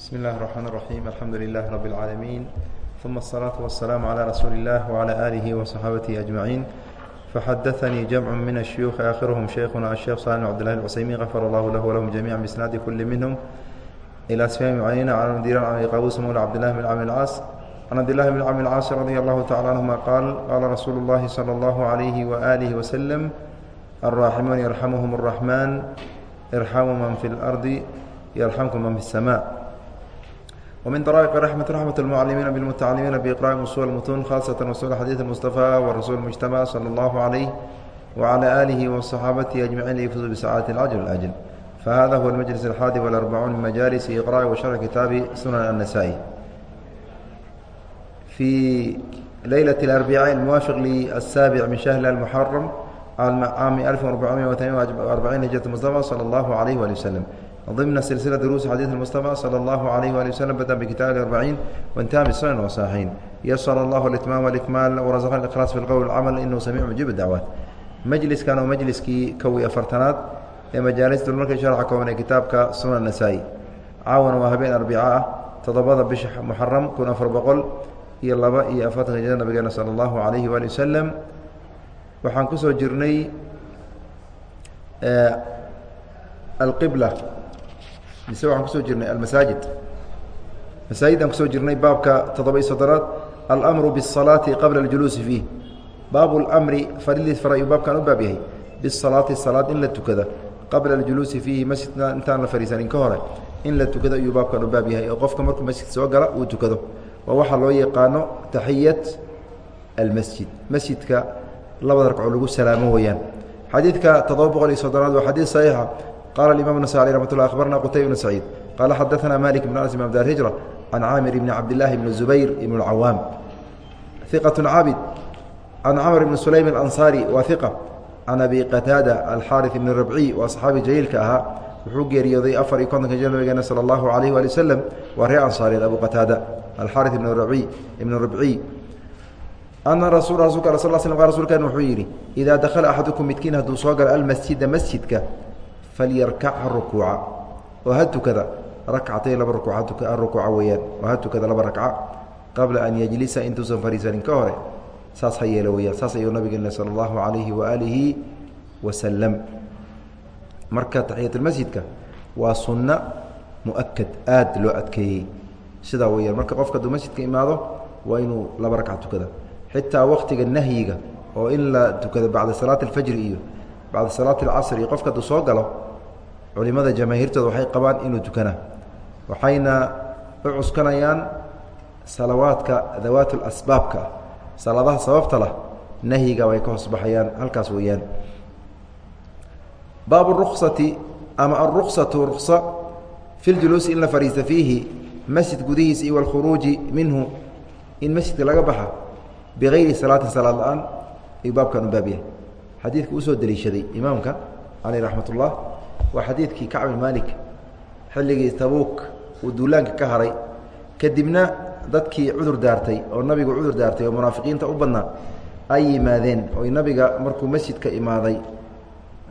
بسم الله الرحمن الرحيم الحمد لله رب العالمين ثم الصلاة والسلام على رسول الله وعلى آله وصحابته أجمعين فحدثني جمع من الشيوخ آخرهم شيخنا الشيخ صالح عبد الله العثيمين غفر الله له ولهم جميعا بإسناد كل منهم إلى سفيان عيينة عن مدير عن قابوس مولى عبد الله بن عامر العاص عن عبد الله بن عامر العاص رضي الله تعالى عنهما قال قال رسول الله صلى الله عليه وآله وسلم الراحمون يرحمهم الرحمن ارحموا من في الأرض يرحمكم من في السماء ومن طرائق رحمة رحمة المعلمين بالمتعلمين بإقراء أصول المتون خاصة أصول حديث المصطفى والرسول المجتمع صلى الله عليه وعلى آله وصحابته أجمعين ليفوزوا بسعادة العجل والأجل فهذا هو المجلس الحادي والأربعون من مجالس إقراء وشرح كتاب سنن النسائي في ليلة الأربعاء الموافق للسابع من شهر المحرم عام 1448 هجرة المصطفى صلى الله عليه وآله وسلم ضمن سلسلة دروس حديث المصطفى صلى الله عليه وآله وسلم بدأ بكتاب الأربعين وانتهى بالسنن والصحيحين يسر الله الإتمام والإكمال ورزقنا الإخلاص في القول والعمل إنه سميع مجيب الدعوات مجلسkan oo majliskii kow iyo afartanaad ee majaalista marka sharxa kooban ee kitaabka sunan nasaa-i caawana waa habeen arbica ah toddobada bisha muxaram kun afar boqol iyo laba iyo afartanka hijrada nabigeena sala allahu calayhi waali wasalam waxaan kusoo jirnay alqibla mise waxaan kusoo jirnay almasaajid masaajid aan kusoo jirnay baabka toddoba iyo soddonaad almru biالsalaati qabla اljuluusi fiih baabu اlmri faridii far ayuu baabkan u baab yahay bisalaati salaad in la tukada qabla aljuluusi fiihi masjidka intaan la fariisanin ka hore in la tukado ayuu baabkan u baab yahay oo qofka markuu masjid soo gala uu tukado waa waxaa loo yaqaano taxiyat almasjid masjidka labada ragco lagu salaamo weeyaan xadiidka toddoba boqol iyo soddonaad waa xadiid saxiixa qala imam nas alي ramat lla abarna qutayb bn saciid qala xadaثna malik bn anas bn abd hijra can caamir bni cabdillahi bni zubayr ibn اcawaam iqaة caabid can camr bni sulaym اlanصari wa iqa can abi qataada alxaariث bni rabciy waa saxaabi jaliilka ahaa wuxuu geeriyooday afar iyo kontonka jir nabigeena salى اllahu alayh wali waslem waa ree ansaareed abu qataada alxaariث ibn rabiy ibn rabciy ana rasu rasulka al sl sl rsulkan wuxuu yidhi idaa dakhala axadukum midkiin hadduu soo galo almasjida masjidka falyarkac ha rukuuca oo ha tukada rakcatay laba rukuuca weeyaan oo ha tukada laba rakca qabla an yajlisa intuusan fariisanin ka hore saas ha yeelo weyaan saas ayuu nabigeena sala allahu calayhi waaalihi wasalam marka taxiyatulmasjidka waa sunno muakad aad loo adkeeyey. Sidaa weyaan marka qofka hadduu masjidka imaado waa inuu laba rakca tukada. Xitaa waktiga nahyiga oo in la tukado bacda salaati alfajri iyo bacda salaati alcasr iyo qofka hadduu soo galo culimada jamaahiirtooda waxay qabaan inuu tukana waxayna u cuskanayaan salawaadka dawaat lasbaabka ah sababta lah nahyiga way ka hoosbaxayaan halkaas weeyaan. Baabu ruksati ama alruksatu ruksa fi ljuluusi in la fadhiista fiihi masjid gudihiisa iyo walkhuruuji minhu in masjidka laga baxa bigayri salaatin salaad la'aan ayuu baabkan u baab yahay xadiidka u soo deliishaday imaamka caleyh raxmat ullah waa xadiidkii kacbi maalik xilligii tabuuk uu duulaanka ka haray. Kadibna dadkii cudur daartay oo nabigu cudur daartay oo munaafiqiinta u badnaa ay yimaadeen. Oy nabiga markuu masjidka imaaday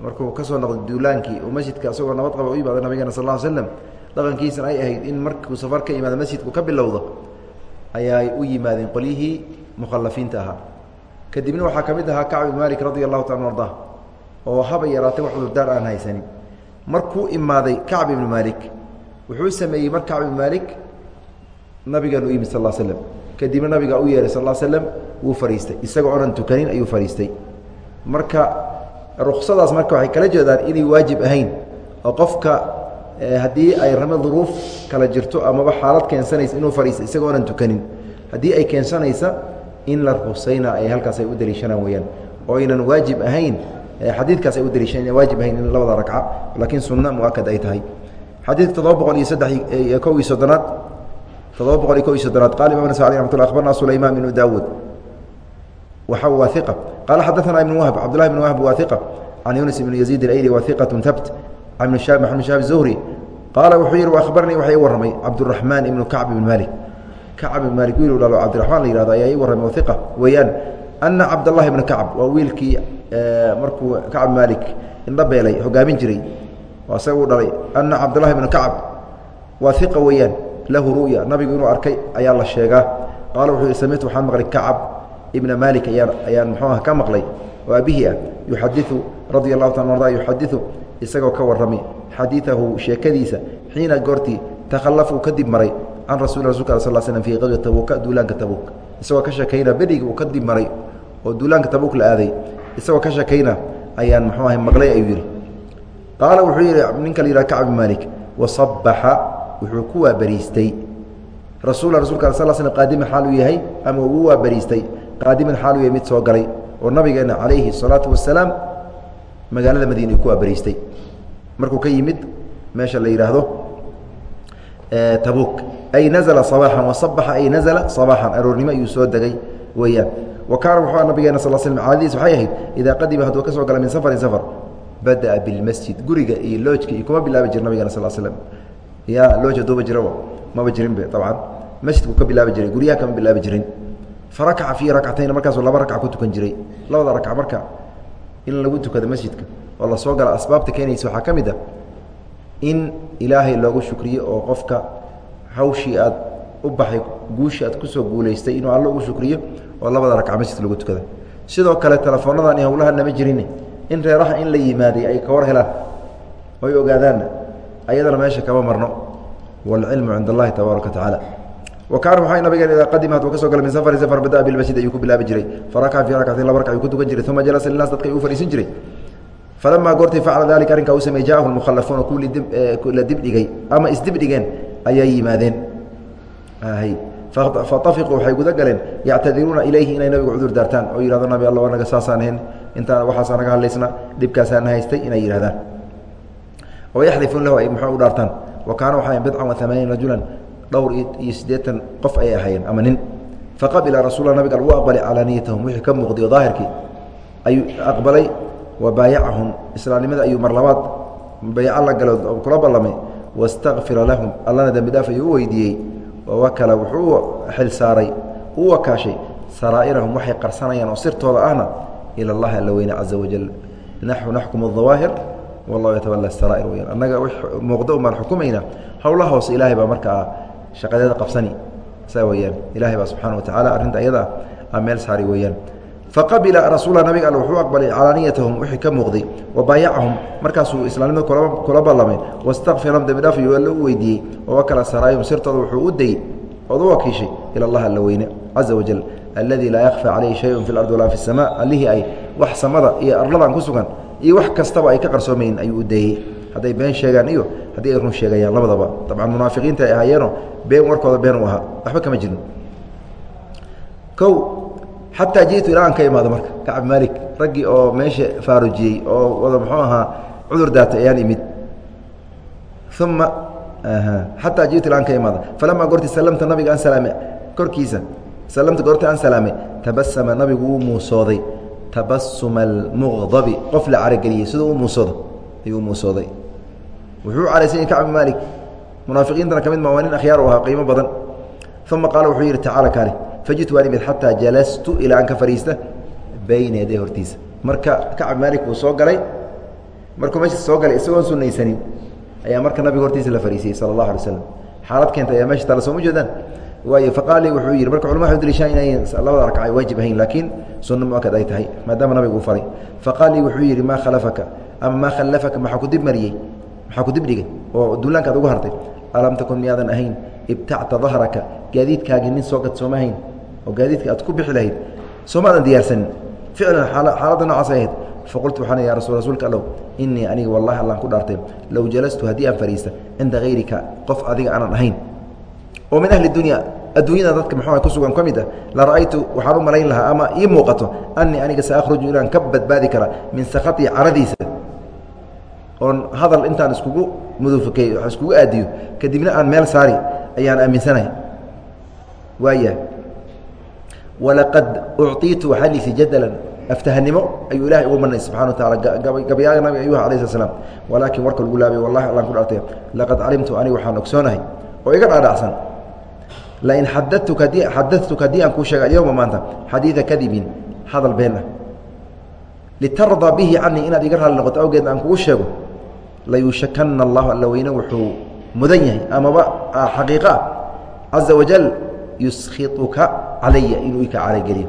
markuu ka noqday duulaankii oo masjidka isagoo nabad qaba u yimaada nabigeena sal ll slam dhaqankiisana ay ahayd in markuu safar ka imaado masjidku ka bilowdo ayaay u yimaadeen qolyihii mukhalafiinta ahaa kadibna waxaa ka mid ahaa kacbi maalik radi allahu taala arda oo haba yaraatay wax cudurdaar aan haysanin. Markuu imaaday kacb ibnu maalik wuxuu sameeyey mar kacb ibnu maalik nabigan u yimid sal l slm kadibna nabigaa u yeehay sal slm wuu fadhiistay isagoo onan tukanin ayuu fadhiistay marka ruksadaas marka waxay kala jeedaan inay waajib ahayn oo qofka haddii ay rame duruuf kala jirto amaba xaalad keensanaysa inuu fadhiista isagoo onan tukanin. Haddii ay keensanaysa in la ruqsayna ay halkaas ay u deliishanaan weyaan oo aynan waajib ahayn xadiidkaas ay u deliishan waajib ahayn in labada ragca laakiin sunna muakad ay tahay. Xadiidka toddoba boqol iyo saddex iyo kow iyo soddonaad toddoba boqol iyo kow iyo soddonaad qaala imam nasai raxmat lla abarna sulaymaan ibnu daawuud. Waxa waa iqa qaala xadaanaa ibn wahb cabdullahi ibn wahb waa can yunis ibn yaziid alayli waa iqatun habt an maxamed shaab zuhri qaala wuxuu yihi wabarnii waxay warramay cabduraxmaan ibnu kacb ibn malik kacb ibn malik wiil dhalo cabdiraxmaan la yihahdo ayaa ii warramay iqa weeyaan ana cabdallahi ibna kacb waa wiilkii markuu kacb maalik indha beelay hogaamin jiray. Waa isaga u dhalay ana cabdallahi ibna kacb waa iqa weeyaan lahu ru'ya nabigu inuu arkay ayaa la sheegaa. Qaala wuxuu samictu waxaan maqlay kacab ibna malik ayaan ayaan muxuu ah ka maqlay oo aabihii ah yuxadiu radia allahu taala arda yuxadiu isagoo ka warrami xadiidahu sheekadiisa xiina goortii takhallaf uu kadib maray can rasul rasulka al sal slm fii qadwi tabuuka duulaanka tabuuk isagoo ka sheekayna berigi uu kadib maray oo duulaanka tabuuk la aaday isagoo ka sheekayna ayaan muxuu ahay maqlay ayuu yidhi qaala wuxuu yidhi ninka la yihah kacb bin malik wasabaxa wuxuu ku waabariistay rasul rasulka al sal slm qaadiman xaal uu yahay ama uu waabariistay qaadiman xaal uu yahay mid soo galay oo nabigeena calayhi الsalaatu wasalaam magaalada madiina ku waabariistay markuu ka yimid meesha la yidhaahdo tabuk ay nazla صabaaxan wasabaxa ay nazla صabaaxan aroornimo ayuu soo degay weeyaan. Wa kaana wuxuu nabigeena sal slm caadadiis waxay ahayd idaa qadima hadduu ka soo min safarin safar bada'a bilmasjid guriga iyo loojka iyo kuma bilaabi jir nabigeena sal slm ya looj haduuba jiro maba jirinbe abcan masjidku ka bilaabi jiray guryaha kama bilaabi jirin. Farakaca fii rakcatayn markaasuu laba rakca ku tukan jiray. Labada rakca marka in lagu tukado masjidka oo la soo gala asbaabta keenaysa waxaa ka mid a in ilaahay loogu shukriyo oo qofka hawshii aad u baxay guushii aad ku soo guulaystay inuu allo ugu shukriyo oo labada rakca masjidka lagu tukada sidoo kale telefoonnadan iyo howlaha nama jirin in reeraha in la yimaaday ay ka war helaan oy ogaadaanna ayadana meesha kama marno. Waalcilmu cind allahi tabaaraka wa tacaala. Wa kaana waxaa nabigeen falamaa goortii facala dalika arrinkaa uu samey jaahu lmukhalafuuna kuwii la dibdhigay ama isdibdhigeen ayaa yimaadeen fatafiquu waxay guda galeen yactadiruuna ilayhi inay nabigu cudur daartaan oo yihahdo nabi alla anaga saasaan ahayn intaan waxaasaa naga hadlaysna dhibkaasaana haystay inay yidhahdaan oo yaxlifuun lahu ay muxuu u dhaartaan wa kaana waxaa bidcan wa amaaniin rajulan dhowr iyo siddeetan qof ayay ahaayeen ama nin faqabila rasuula nabiga lagu aqbalay calaaniyatahum wixii ka muuqday oo daahirkii ayuu aqbalay wa baayacahum islaamnimada ayuu mar labaad bayco la galo oo kula ballamay. Wastakfira lahum allana dembi ayuu u weydiiyey. Wawakala wuxuu u xil saaray u wakaashay saraa'irahum waxay qarsanayaan oo sirtooda ahna ila allahi alla weyne caza wajal naxnu naxkumu dawaahir wallahu yatawala saraa'ir weyaan annaga muuqdo umaan xukumayna howla hoose ilaahay baa markaa shaqadeeda qabsani. Saa weyaan ilahay baa subxaana wa tacaala arrinta ayada a meel saari weeyaan faqabila rasuula nabiga all wuxuu aqbalay calaaniyatahum wixii ka muuqday wa baayacahum markaasuu islaamnimada kula ballamay wastakfirahum dembi dhaaf ayuu alla u weydiiyey wawakala saraayahum sirtooda wuxuu u dayey ood u wakiishay ila allah alla weyne caza wajal alladii laa yakfa calayhi shayun fi lardi walaa fi اsamaa allihii ay wax samada iyo arladan ku sugan iyo wax kastaba ay ka qarsoomayin ayuu u deeyey hadday been sheegaan iyo haddii ay run sheegayaan labadaba. Dabcan munaafiqiinta ay ahaayeeno been warkooda been u ahaa. Waxba kama jirin xataa jiئtu ilaa aan ka imaado marka. Kacab maalik raggii oo meesha faarujiyey oo wada muxuu ahaa cudur daatay ayaan imid. Uma xataa jiئtu ilaa aan ka imaado. Falamaa goorti salamta nabiga aan salaame korkiisa salamta goorti aan salaamay tabasama nabigu wuu muusooday. Tabasuma almuqdabi qof la carageliyey siduu u muusoodo ayuu muusooday. Wuxuu u caraysany kacab maalik munaafiqiintana ka mid ma waa nin akhyaar u ahaa qiimo badan. Uma qaala wuxuu yidhi tacaala kaale fajitu waan imid xataa jalastu ilaa aan ka fadhiista bayna yaday hortiisa. Marka kacab maalik wuu soo galay markuu meesha soo galay isagoon sunaysanin ayaa marka nabiga hortiisa la fadhiisiyey sala allahu alay slam xaalad keenta ayaa meesha taala sooma jeedaan waayo faqaali wuxuu yidhi marka culama waxay daliishaan inay labada ragca ay waajib ahayn laakiin sunno muakad ay tahay maadaama nabigu uu faray. Faqaalii wuxuu yidhi maa khalafaka ama maa khallafaka maxaa ku dib mariyey? Maxaa ku dib dhigay? Oo duulaanka ad uga hartay? Alam takun miyaadan ahayn? Ibtacta dahraka gaadiidkaagii nin soo gad sooma ahayn oo gaadiidka aad ku bixi lahayd. Soomaadan diyaarsanin ficlan xaaladda noocaas ay ahayd. Faqultu waxaan ya rasul rasuulka allow. Innii aniga wallahi allaan ku dhaartay. Low jalastu haddii aan fadhiista cinda hayrika qof adiga aanan ahayn. Oo min ahli dunya adduunyada dadka muxuu ku sugan ka mid ah la ra'aytu waxaan u malayn lahaa ama ii muuqato annii aniga sa akhruju inaan ka badbaadi kara min sakhatii caradiisa. Oon hadal intaan iskugu mudufakeey iskugu aadiyo kadibna aan meel saari ayaan aaminsanahay. Waaya walaqad ucطiitu waxaa liisay jadalan. Aftahanimo ayuu ilahay ugu manay subxana wa taala gabayaaga nabiga ayuha alayh slat slam walaakin warka lagu laabay wallahi allaan ku dhaartay laqad calimtu aniga waxaan ogsoonahay oo iga dhaadhacsan lain xadatuka di xadatuka haddii aan kuu sheega alyowma maanta xadiida kadibin hadal been ah. Litardaa bihi canii inaad iga raalli noqoto awgeed aan kugu sheego layuushakana allahu alla weyne wuxuu mudan yahay amaba xaqiiqo ah caza wajal yuskhiuka calaya inuu ika calageliyo.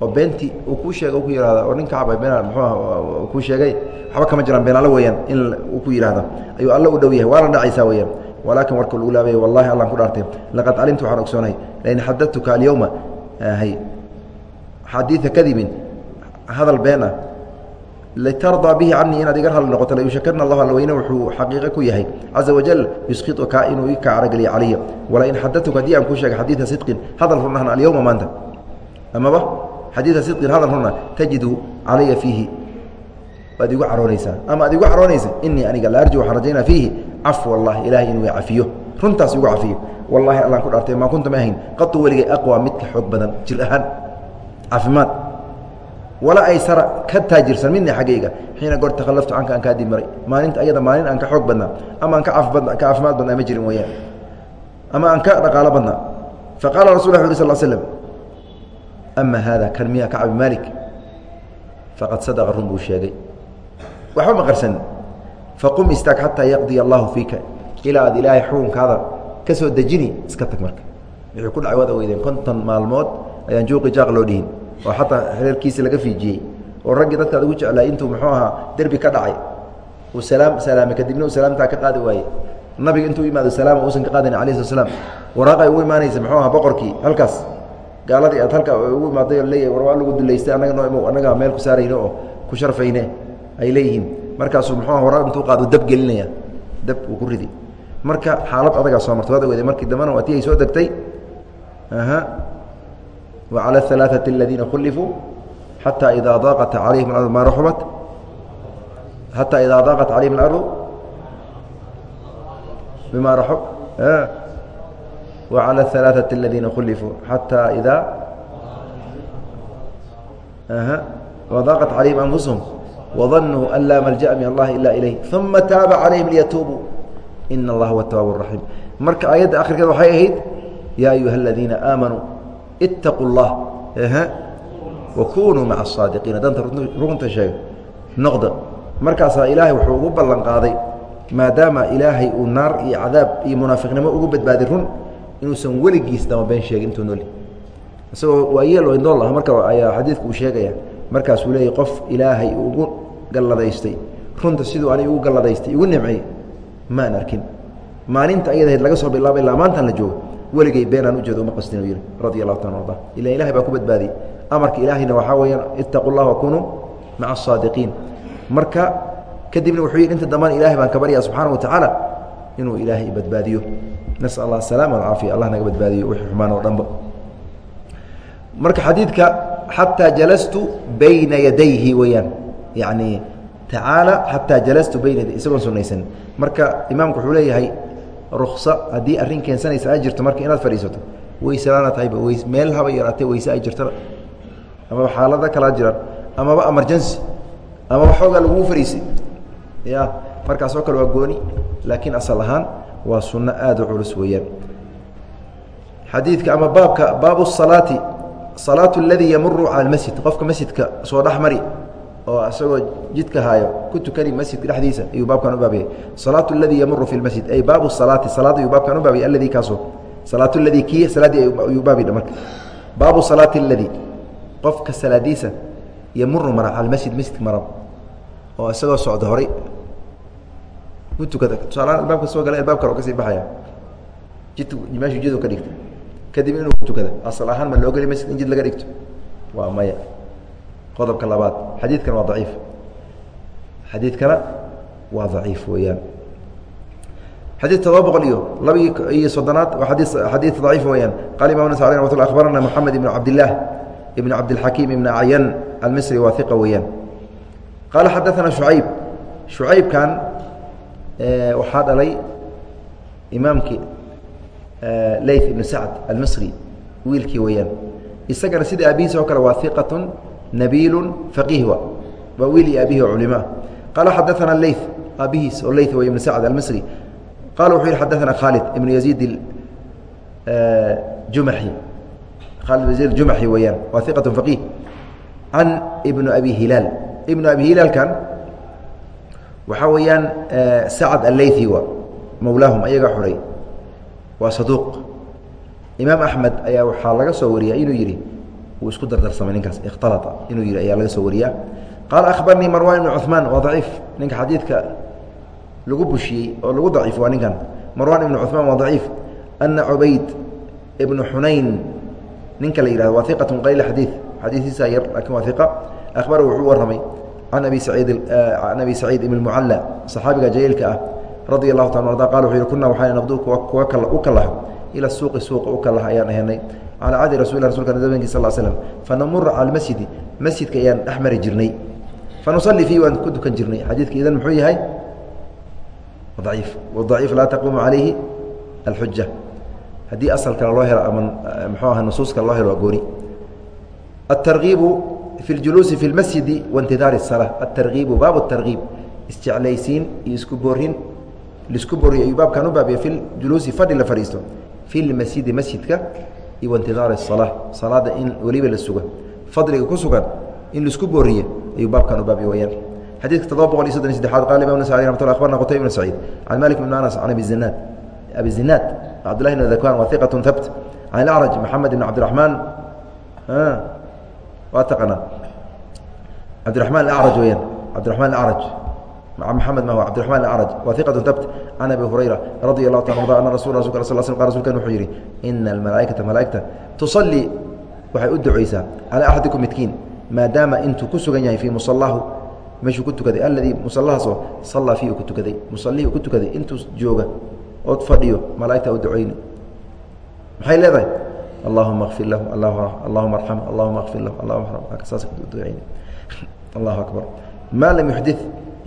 Oo beentii uu kuu sheega ku yihahda oo nin kacaba beenaa muxuuha kuu sheegay waxba kama jiraan beenaalo weeyaan in uu ku yidhahda ayuu alla u dhow yahay waana dhacaysaa weeyaan. Walaakin warka lagu laabay wallahi allan ku dhaartay. Laqad calimtu waxaan ogsoonahay lain xadadtuka alyowma hay xadiida kadibin hadal been ah litardaa bihi canii inaad iga hadli noqoto layushakarna allah alweyne wuxuu xaqiiqo ku yahay caza wajal yusqiuka inuu ika carageliya calaya walain xadatuka haddii aan kuu sheegay xadiida sidqin hadal runahna alyowma maanta amaba xadiida sidqin hadal runa tajidu calaya fiihi waad igu caroonaysaa ama aad igu caroonaysa inii aniga la arju waxaan rajaynaa fiihi cafw allahi ilahay inuu cafiyo runtaas igu cafiyo wallahi allaan ku dhaartay maa kunta ma ahayn qatu weligay aqwa midka xoog badan jir ahaan caafimaad wala aysara ka taajirsan midni xaggayga xiina goor takhallaftu canka aan kaa dib maray. Maalinta ayada maalin aan ka xoog badnaa ama aan ka caafibad ka caafimaad badnaa ma jirin wayaan ama aan ka dhaqaalo badnaa. Faqaala rasul lla uri sal slm ama haada kan miya kacbi maalik? Faqad sadaqa run buu sheegay. Waxba ma qarsan. Faqum istaag xataa yaqdiya allahu fiika ilaa aad ilaahay xukunkaada ka soo dejini iska tag marka. Wuxuu ku dhacay waad ogeydeen konton maalmood ayaan juuqi jaaq loo dhihin oo xataa reerkiisi laga fiijiyey oo raggii dadkaad ugu jeclaa intuu muxuu ahaa derbi ka dhacay uu salaam salaamay kadibna uu salaamtaa ka qaadi waayey nabiga intuu imaado salaama uusan ka qaadayn alayh slat slam waraaqay ugu imaanaysa muxuu ahaa boqorkii halkaas. Gaaladii aad halkaa ugu imaaday leeyahay war waa lagu dulaystay annaga noo imow annagaa meel ku saarayne oo ku sharfayne ay leeyihiin. Markaasuu muxuu waraaq intuu qaado dab gelinaya. Dab uu ku ridi. Marka xaalad adagaa soo marta waad ogeyday markii dambena waa tii ay soo degtay وعلى الثلاثة الذين khلفوا حتى إذا ضاقت عليهم الأرض ما رحبت حتى إذا ضاقت عليهم الأرض بما رحب وعلى الثلاثة الذين خلفوا حتى إذا وضاقت عليهم أنفسهم وظنوا أن لا ملجأ من الله إلا إليه ثم تاب عليهم ليتوبوا إن الله هو التواب الرحيم marka aيadda akhirkeeda waxay ahayd يا أيuهa الذيiنa آمنوا ittaqu اllah wakunuu maca asaadiqiina danta runta sheega noqda. Markaasaa ilaahay wuxuu ugu ballan qaaday maadaama ilaahay uu naar iyo cadaab iyo munaafiqnimo ugu badbaadi run inuusan weligiis dama been sheegin intuu noli. Isagoo waa yeelo indool ah marka ayaa xadiidku uu sheegaya markaasuu leeyahy qof ilaahay ugu galladaystay. Runta siduu ani ugu galladaystay igu nimciyey maan arkin. Maalinta ayadahayd laga soo bilaabo ilaa maantaan la joogo weligay beenaan ujeedo uma qastin yihi radi allahu taala arda ila ilahay baa ku badbaadiyey amarka ilaahayna waxaa weeyaan itaqu llah wakunuu maca asaadiqiin marka kadibna wuxuu yidhi inta dambana ilahay baan ka baryaa subxaana wa inuu ilaahay badbaadiyo. Nasal allah asalaama alcaafiya allah naga badbaadiyo wixii xumaan oo dhanba. Marka xadiidka xataa jalastu bayna yadayhi weeyaan. Yacni tacaala xataa jalastu bayna yaday isagoon sunaysan marka imaamku wuxuu leeyahay ruksa haddii arrin keensanaysa ay jirto marka inaad fadhiisato weyselaana tahayba ws meel haba yaraatee weyse ay jirtana. Amaba xaalada kalaa jiraan amaba emergency amaba xoogaa lagugu fadhiisay. Ya markaasoo kale waa gooni laakiin asal ahaan waa sunno aada u culus weeyaan. Xadiidka ama baabka baabu salaati salaatu aladii yamuru cala almasjid qofka masjidka soo dhex mari oo isagoo jidka haayo ku tukani masjidka dhexdiisa ayuu baabkan u baabiyay salaatu aladii yamuru fi lmasjid ay baabu salaati salaad ayuu baabkan u baabiyay alladii kaasoo. Salaatu ladii kii salaaddii ayuu baabidha marka baabu salaati aladii qofka salaadiisa yamuru mara almasjid masjidka mara oo isagoo socda horay. Ku tukada tusaalahaan albaabka soo gala albaab kale oo ka sii baxaya. Jid meeshuu jiduu ka dhigta kadib inuu ku tukada asal ahaan ma loo geli masjid in jid laga dhigto. Waa maya qodobka labaad xadiidkana waa daciif xadiidkana waa daciif weeyaan xadiid todoba boqol iyo laba iyo soddonaad waa adi xadiid daciif weeyaan qala imam nas alي ramat lla akhbarana moxamed ibn cabdillaah ibn cabdilxakiim ibn acyan almisri waa iqa weeyaan qaala xadaثana shucayb shucaybkan waxaa dhalay imaamkii layth ibn sacd almisri wiilkii weeyaan isagana sida aabihiis oo kale waa iqaة nabiil aqiih waa wiili abihi oo culimoa qaala xadaana ley aabihiis oo ley waa ibn sacd almisri. Qala wuxuu yihi xadaana khaalid ibn yaziid eh, jumaxi khaalid ibn yaziid jumaxi weeyaan waa iqatu faqiih. Can ibnu abi hilaal ibnu abi hilaalkan waxaa weeyaan eh, sacd alleythi waa mowlaahum ayagaa xuray waa saduuq. Imaam axmed ayaa waxaa laga soo wariyay inuu yidhi wuu isku dardarsamay ninkaas ikhtalaa inuu yidhi ayaa laga soo wariyaa qaala akhbarnii marwan ibnu cuثmaan waa daciif. Ninka xadiidka lagu bushiyey oo lagu daciif waa ninkan. Marwan ibnu cuثmaan waa daciif. Ana cubayd ibnu xunayn ninka la yihahdo waa iqat qayl xadiid. Xadiiiisa yar laakiin waa iqa akhbara wuxuu warramay can abi saciid can abi saciid ibn mucalla saxaabiga jaliilka ah radia allahu taala arda qala wuxuu yihi kunaa waxaa naqdu kuwa u kalaha. Ila suuqi suuqa u kalaha ayaan ahanay calaa cadi rasul rasulka dabenki sal slm fanamura cala masjidi masjidka ayaan dhex mari jirnay fanusali fiihi waan ku dukan jirnay xadiidka idan muxuu yahay aciif wadaciif laa taquumu calayhi alxuja haddii asal loo helo ama mxuu aha nusuus loo helo gooni atargiibu fi ljuluusi fi lmasjidi waintidaari الsalaa atargiibu baab targiib isjeclaysiin iyo isku boorin lisku booriyo ayuu baabkan u baabiya fi juluusi fadhi la fadhiisto fi lmasjidi masjidka iyo waintidaari الsalaa salaada in weliba la suga fadliga ku sugan in la isku booriye ayuu baabkan u baabiya weyaan xadiidka todoba boqol iyo soddon iyo saddexaad qala imam nasai ramat lla abarna qutayb ibn saciid. Can malik ibn anas can abi zinaad abi zinaad cabdillahi bn dakwan wa iqat habt can ilacraj maxamed ibn cabdiraxmaan waa taqanaa cabdiraxman acraj weyaan cabdiraxman acraj maxamed ma cabdiraxman acraj wa iqatu habt can abi hurayra radi allahu ta arda ana sl rasulkan wuxuu yidhi ina almalaaikata malaaigta tusallii waxay u ducaysaa calaa axadikum midkiin maadaama intuu ku sugan yahay fii musalahu meeshuu ku tukaday alladii musalahaasoo sallaa fii uu ku tukaday musallihii uu ku tukaday intuu jooga ood fadhiyo malaaigta u ducayni maxay leedahay allahuma kfir lahu allahuma arxam allahuma kfir lahu allahuma saas ducayni allahu akbar maa lam yuxdi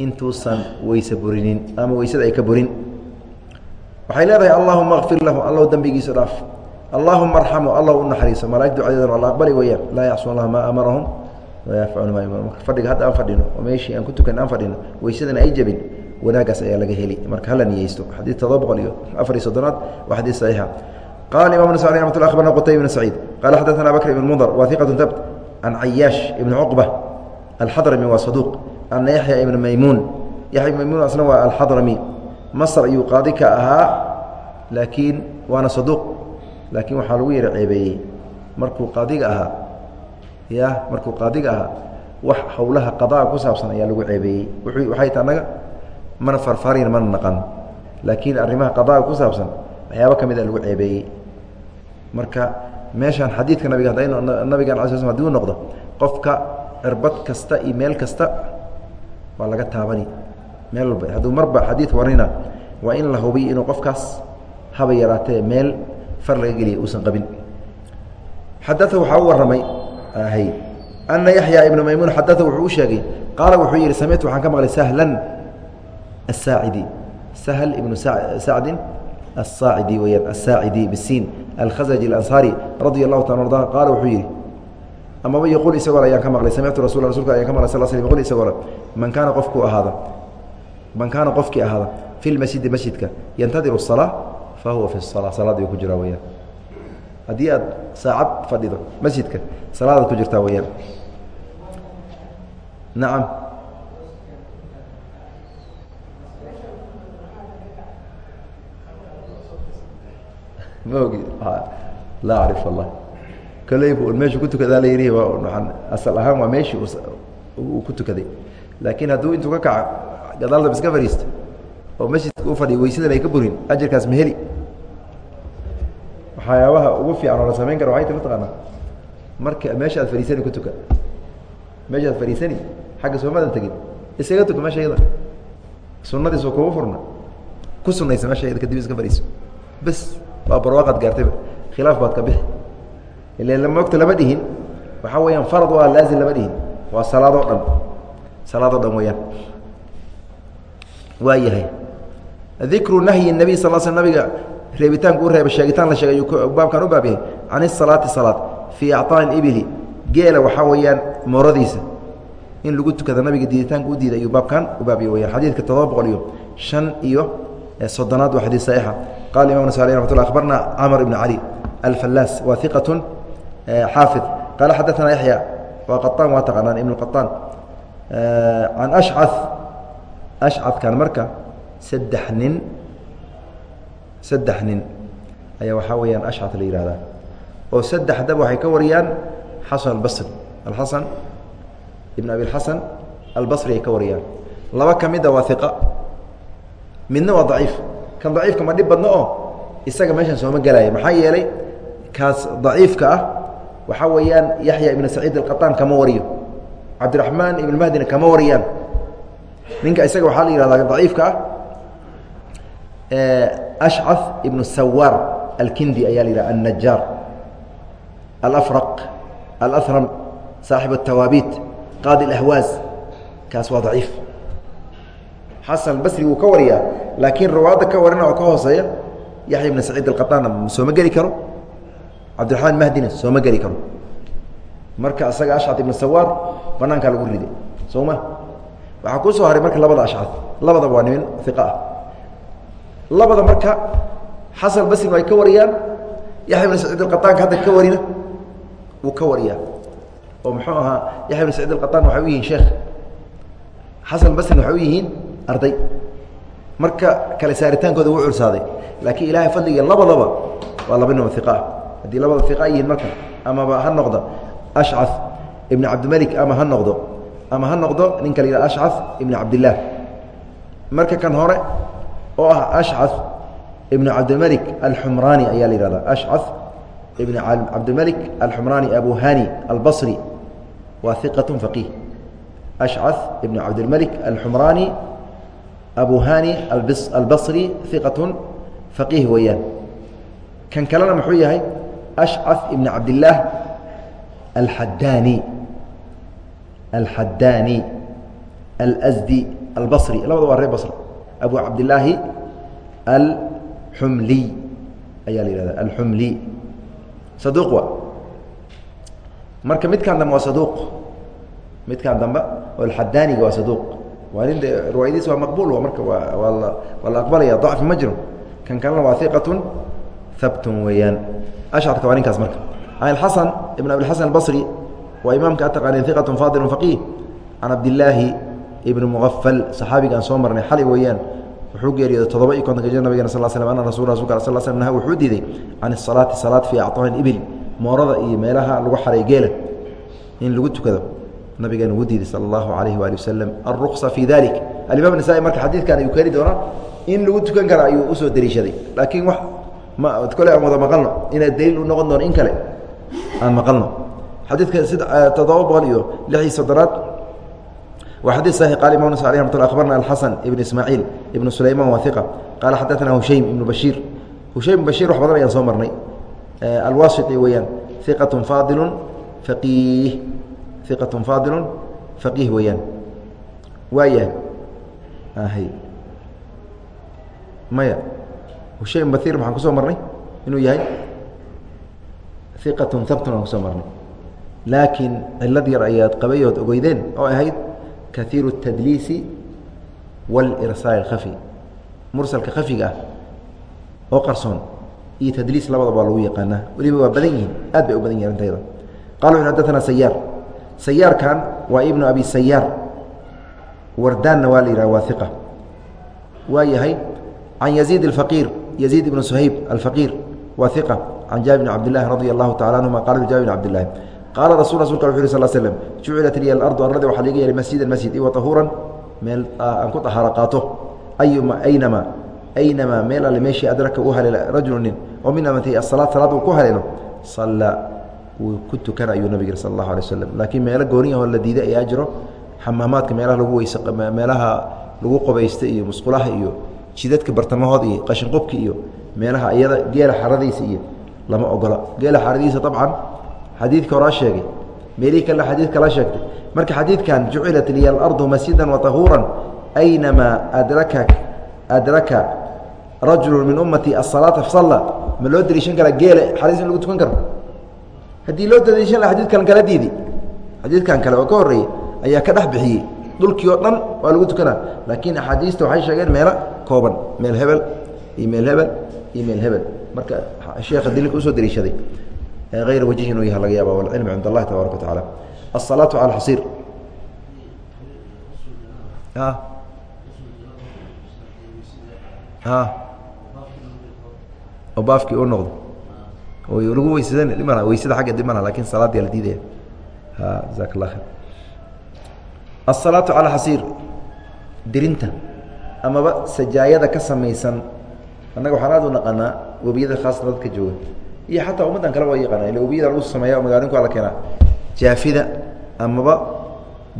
intuusan weyse burinin ama weysada ay ka burin. Waxay leedahay allahuma kfir lahu allow dembigiisa dhaaf. Allahuma arxamu allow u naxariiso. Malaig ducadeedana waa la aqbali weyaan laa yacsuun allah maa amarahum wayafcalu maa yumar marka fadhiga hadda aan fadhino oo meeshii aan ku tukan aan fadhino weysadana ay jebin wanaagaas ayaa laga heli. Marka hala niyeysto. Xadiid todoba boqol iyo afar iyo soddonaad waa xadiid saxiixa. Qala imam nas ramat lla abarna qutayb ibn saciid. Qala xadaثana bakr ibn mudr wa iqat habt can cayaash ibn cuqba alxadrami waa saduuq ana yaxya ibn maymuun yaxya ibn maymuun waa alxadrami masr ayuu qaadi ka ahaa laakiin waana saduuq. Laakiin waxaa lagu yara ceebeeyey markuu qaadiga ahaa ya markuu qaadiga ahaa wax howlaha qadaa ku saabsan ayaa lagu ceebeeyey. Waxay ta anaga mana farfarin mana naqan. Laakiin arrimaha qadaa ku saabsan waxyaaba ka mid a lagu ceebeeyey. Marka meeshaan xadiidka nabiga nabigan ala sl haddii u noqdo qofka cirbad kasta iyo meel kasta waa laga taabani. Meel walba. Hadduu marba xadiid warina waa in la hubiyo inuu qofkaas haba yaraatee meel far laga geliya uusan qabin. Xadada waxaa u warramay hy ana yaxya ibna maymuun xadada wuxuu u sheegay qaala wuxuu yidhi samictu waxaan ka maqlay sahlan asaacidi sahl ibnu sacdin asaacidi weyaan asaacidi bisiin alkhasraji alansaari radia allahu taala arda qaala wuxuu yidhi amaba yquul isagoo ayaan ka maqlay samictu rasul rasulka ayaan ka maqlay sal sl qul isagoo man kaana qofkuu ahaada man kaana qofkii ahaada fi lmasjidi masjidka yantadiru الsalaa fahuwa fi الsalaa salaadii ku jiraa weyaan haddii aad saacad fadhido masjidka salaadaad ku jirtaa weyaan nacam ma ogi laa acrif wallah koleyba meeshuu ku tukadaa la yidhi asal ahaan waa meeshii uu ku tukaday. Laakiin hadduu intuu ka kaca gadaalda iska fadhiisto. Oo masjidka u fadhiyo weysadan ay ka burin ajarkaas ma heli. Waxyaabaha ugu fiican oo la samayn kara waxay ta mataqaanaa marka meesha aad fadhiisani ku tuka. Meesha aad fadhiisani xagga soomadan tegin isaga tuka meesha yada. Sunadiisu kugu furna. Ku sunaysa meesha yada kadib iska fadhiiso. Bes waa barwaaqaad gaartayba khilaaf baad ka bixi ile mogto lama dhihin waxaa weyaan arad waa laazim lama dhihin waa salaadoo dhan salaadoo dhan weyaan waayahay dikru nahyi nabiy sal sl nabiga reebitaanku u reeba sheegitaan la sheegay baabkan u baab yahay can isalaati salaad fii acطaai ibili geela waxaa weeyaan mooradiisa in lagu tukada nabiga diiditaanka u diiday ayuu baabkan u baabya weyaan xadiidka todoba boqol iyo shan iyo soddonaad waa xadiid saxiixa qala imam sali ramat la abarna camr cali alfalaas waa iqat xaafid qaala xadaثana yaxya waa qaطaan waa taqaanaan ibn qaطaan can ashca ashcadkan marka saddex nin saddex nin ayaa waxaa weeyaan ashcat la yihahdaa oo saddexdaba waxay ka wariyaan xasan albasri alxasan ibn abi اlxasan albasri ay ka wariyaan laba ka mida waa iqa midna waa daciif kan daciifka ma dhib badno oo isaga meeshan sooma gelaya maxaa yeelay kaas daciifka ah waxaa weeyaan yaxya ibn saciid alqaطaan kama wariyo cabdiraxmaan ibn mahdina kama wariyaan ninka isaga waxaa la yihahdaa daciifka ah ashca ibnu sawaar alkindi ayaa la yihah annajaar alafraq alahram saaxib الtawaabiit qaadi اlahwaaz kaas waa daciif xasan basri wuu ka wariyaa laakiin rawaadda ka warina oo ka hooseeya yaxya ibn saciid alqaطaanna sooma geli karo cabdiraxmaan mahdina sooma geli karo. Marka isaga ashcat ibnu sawaar banaankaa lagu riday. Soo ma waxaa kuu soo haray marka labada ashcad. Labadaba waa nimin iqa ah. Labada marka xasan basrina ay ka wariyaan. Yaxya ibn saciid alqaطaanka hadda ka warina wuu ka wariyaa. Oo muxuu ahaa yaxya ibn saciid alqaطaan waxay u yihiin sheekh. Xasan basrina waxay u yihiin arday. Marka kale saaritaankooda wuu cursaaday. Laakiin ilaahay fadliga labadaba waa laba nimo iqa ah haddii labada iqa yihiin marka amaba ha noqdo ashca ibn cabdimalik ama ha noqdo ama ha noqdo ninka la yihah ashca ibn cabdillaah marka kan hore oo ah ashca ibn cabdilmalik alxumraani ayaa la yihahda ashca ibn cabdilmalik alxumraani abu hani albasri waa iqat faqiih. Ashca ibn cabdilmalik alxumraani abu hani albasri iqat faqiih weeyaan. Kan kalena muxuu yahay ashca ibn cabdillaah alxadaani alxadaani alsdi albasri. Labada waa reer basr abu cabdillaahi alxumliy ayaa la yihahda alxumli saduuq wa marka midkaan dambe waa saduuq. Midkaan dambe oo alxadaaniga waa saduuq. Waa nin de riwaayadiis waa maqbuul marka waa waa la waa la aqbalaya. Dacfi ma jiro kan kalena waa iqatun habtun weeyaan ashcarka waa ninkaas marka can xasan ibn abiاxasan albasri waa imaamka ataqaaneen iqatun faadilu faqiih can cabdillaahi ibni muqafal saxaabiga aan soo marnay xali weeyaan wuxuu geeriyooday toddoba iyo kontonka jir nabigena sal slm ana rasul rasulka sal sl naha wuxuu diiday can isalaati salaad fii acطaani ibil moorada iyo meelaha lagu xaray geela in lagu tukado nabigeena wuu diiday sala allahu alayhi waali wasalam alruqsa fii dalik alimaam nasaa-i marka xadiidkan ayuu keeni doonaa in lagu tukan kara ayuu u soo deliishaday laakiin kole aan wada maqalno. Inaa daliil u noqon doono in kale aan maqalno. Xadiidka sid toddoba boqol iyo lix iyo soddonaad waa xadii saxi qala imam nus alih amat abarna alxasan ibn ismaaciil ibnu sulayman waa iqa qaala xadaana hushaym ibnu bashiir hushaym ibn bashir wax badan ayaan soo marnay. Alwasiti weeyaan iqatun faadilun faqiih. Iqatun faadilun faqiih weeyaan. Waayahay maya هuشhaيم bثير maxaan kusoo marnay inuu yahay ثiqaة habtun aan kusoo marnay laakiin cilad yar ayaad qabayood ogeydeen oo ahayd kaiiru الtadliisi wاlirsaal اkhafi mursalka khafiga ah oo qarsoon iyo tadliis labadaba waa lagu yaqaanaa weliba waa badan yihiin aad bay u badan yihin arintayda qala wuxu xaddaثna sayaar sayaarkan waa ibnu abi sayaar wardaanna waa la yidhaha waa iqa waa yahay can yaziid الfaqiir yaziid ibnu suhayb alfaqiir waa iqa can jaabir bn cabd lahi radi allahu tacala anhuma qala jaabir bn cabd lahi qaala rasul rasulka wuxu yh sl slm jucilat liya alardu arladi waxaa liga yeelay masjidan masjid iwa tahuuran meel aan ku tahaaro qaato ayuma aynamaa aynamaa meel alle meeshii adraka u haleela rajulu nin. Oo min amatihi asalaad salaad uu ku haleelo sallaa wuu ku tukana ayuu nabig sal allahu alay waslm laakiin meelo gooni ahoo la diiday ayaa jiro xamaamaadka meelaha lagu weyse meelaha lagu qobaysta iyo musqulaha iyo jidadka bartamahooda iyo qashinqubka iyo meelaha iyada geela xaradiisa iyo lama ogola. Geela xaradiisa abcan xadiidka horaa sheegay. Meelihii kale xadiid kala sheegtay. Marka xadiidkan jucilat liya alardu masjidan watahuuran aynamaa adraka adraka rajulu min ummati asalaata salla ma loo deliishan karaa geele xadiis in lagu tukan karo? Haddii loo deliishan laha xadidkan kala diidi xadiidkan kale oo ka horreeyey ayaa ka dhex bixiyey dhulkii oo dhan waa lagu tukanaa. Laakiin axaadiista waxay sheegeen meelo kooban meel hebel iyo meel hebel iyo meel hebel. Marka sheekha dililka u soo dariishaday hayra wajhin uu yaha laga yaaba walcilmu cind allahi tabaaraka watacaala asalaatu cala alxasiir oo baafkii u noqdo? Lagu weysada dhiman weysada agga dhimana laakiin salaadii la diidaya. Ha jazaak allah khair الsalaatu calى xasiir dirinta amaba sajaayada ka samaysan annaga waxaan aad u naqanaa webiyada khaasatan dadka jooga iyo xataa ummaddan kaleba waa yaqaana ila webiyada lagu sameeya magaalinku waa la keenaa jaafida amaba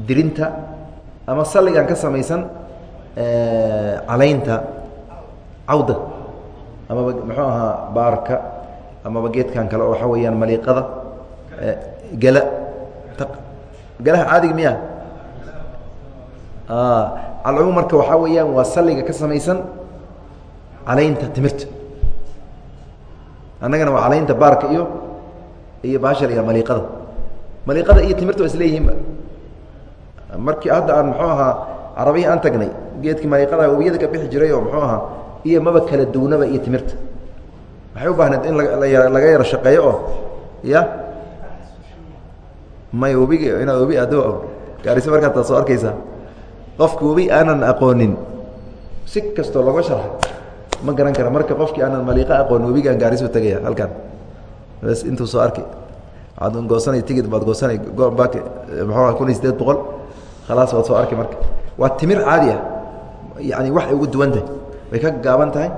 dirinta ama salligan ka samaysan calaynta cawda amaba muxuu ahaa baarka amaba geedkan kale oo waxaa weeyaan maliiqada gala galaha caadiga miya calcumuum marka waxaa weeyaan waa salliga ka samaysan calaynta timirta. Annagana waa calaynta baarka iyo iyo baashal iyo maliiqada. Maliiqada iyo timirta waa isleeyihiinba markii hadda aan muxuu ahaa carabihii aan tagnay geedkii maliiqada webiyada ka bixi jiray oo muxuu ahaa iyo maba kala duwnaba iyo timirta. Waxay u baahneed in laga yaro shaqeeyo oo ya? May webigi inaad webi aado gaariso markaa taa soo arkaysaa qofki webi aanan aqoonin. Si kastoo loga sharxa ma garan kara marka qofkii aanan maliiqa aqoonin webigaan gaarisu tegaya halkan. Bs intuu soo arki waaad goosanay tigid baad goosanay bak muxuu kun iyo sideed boqol? Khalaas waad soo arki marka. Waa timir caadi ah. Yani waxay ugu duwan tahay. Way ka gaaban tahay.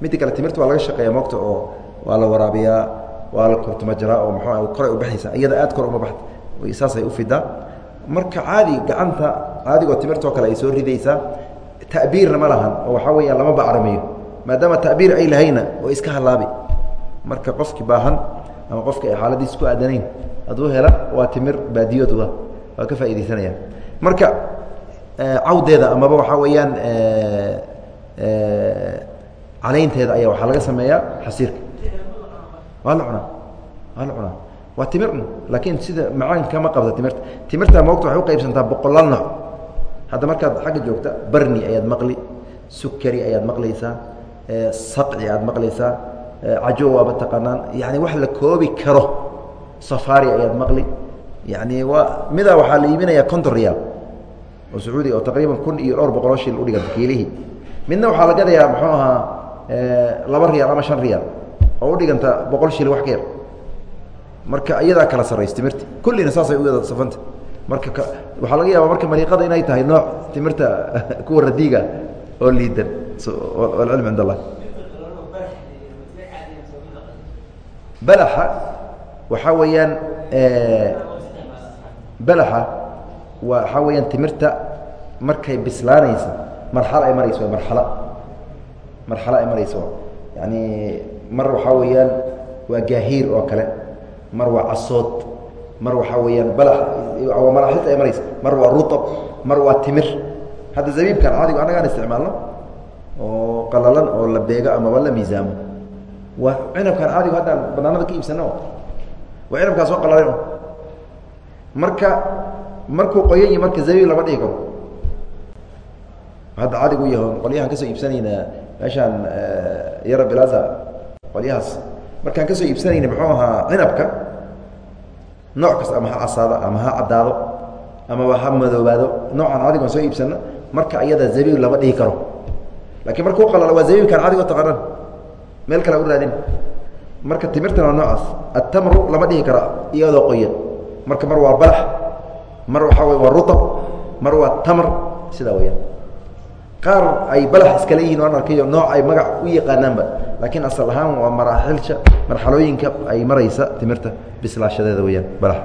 Midda kale timirta waa laga shaqeeya mogta oo waa la waraabiyaa waa la kurtumajaraa oo mxuu koray u baxaysa. Iyada aad kor uma baxda saasay u fidaa marka caadi gacanta caadigoo timirtoo kale ay soo ridaysaa ta'biirna ma lahan oo waxaa weeyaan lama bacramiyo maadaama ta'biir ay lahayna way iska halaabi marka qofki baahan ama qofka ay xaaladiis ku aadanayn hadduu hela waa timir baadiyooda waa ka faaidaysanaya marka cawdeeda amaba waxaa weeyaan calaynteeda ayaa waxaa laga sameeyaa xasiirka. Waa la cunaa waa la cunaa waa timirn laakiin sida macaan kama qabta timirta. Timirta moogta waxay uqaybsantaa boqolaal nooc. Hadda markaad xagga joogta barni ayaad maqli sukari ayaad maqlaysaa saci aad maqlaysaa cajo waaba taqaanaan. Yani wax la koobi karo safari ayaad maqli. Yani waa midaa waxaa la iibinayaa conton riyaal oo sacuudiga oo taqriiban kun iyo dhowr boqoloo shil udhiganta kiilihii midna waxaa la gadayaa muxuu ahaa laba riyaal ama shan riyaal oo udhiganta boqol shil wax ka yar marka iyadaa kala saraysa timirta. Kullina saasay u wada safanta. Marka waxaa laga yaaba marka maliiqada inay tahay nooc timirta kuwa radiiga oo liidan alcilm cind allah. Balaxa waxaa weeyaan balaxa waxaa weeyaan timirta markay bislaanaysa marxalo ay marayso marxalo marxalo ay marayso. Yani mar waxaa weeyaan waa gaahiir oo kale mar waa casood mar waxaa weeyaan bala maraaxilta ay maraysa mar waa rutab mar waa timir. Hadda zabiibkan caadigu annagaan isticmaalno oo qalalan oo la beego amaba la miisaamo. Waa cinabkan caadigu haddaan banaanada ka iibsano waa cinabkaan soo qalalen marka markuu qoyan marka zabiib lama dhigi hadda caadigu yaho qolyahaan ka soo iibsanayna meeshaan yara bilaza qolyahaas markaan ka soo iibsanayna muxuu ahaa cinabka nooc kasta ama ha casaado ama ha caddaado amaba ha madoobaado noocaan cadigoon soo iibsano marka ayada zabiib lama dhihi karo. Lakiin markuu qalalo waa zabiibkaan cadigoo taqanan. Meel kale u raadin. Marka timirtan waa noocaas. Attamru lama dhihi karo iyadoo qoyan. Marka mar waa balax mar waxaa wey waa rutab mar waa tamr sidaa weyaan qaar ay balax iskale yihiin aan arkayo nooc ay magac u yaqaanaanba. Laakiin asal ahaan waa maraaxilsa marxalooyinka ay maraysa timirta bislaashadeeda weyaan balax.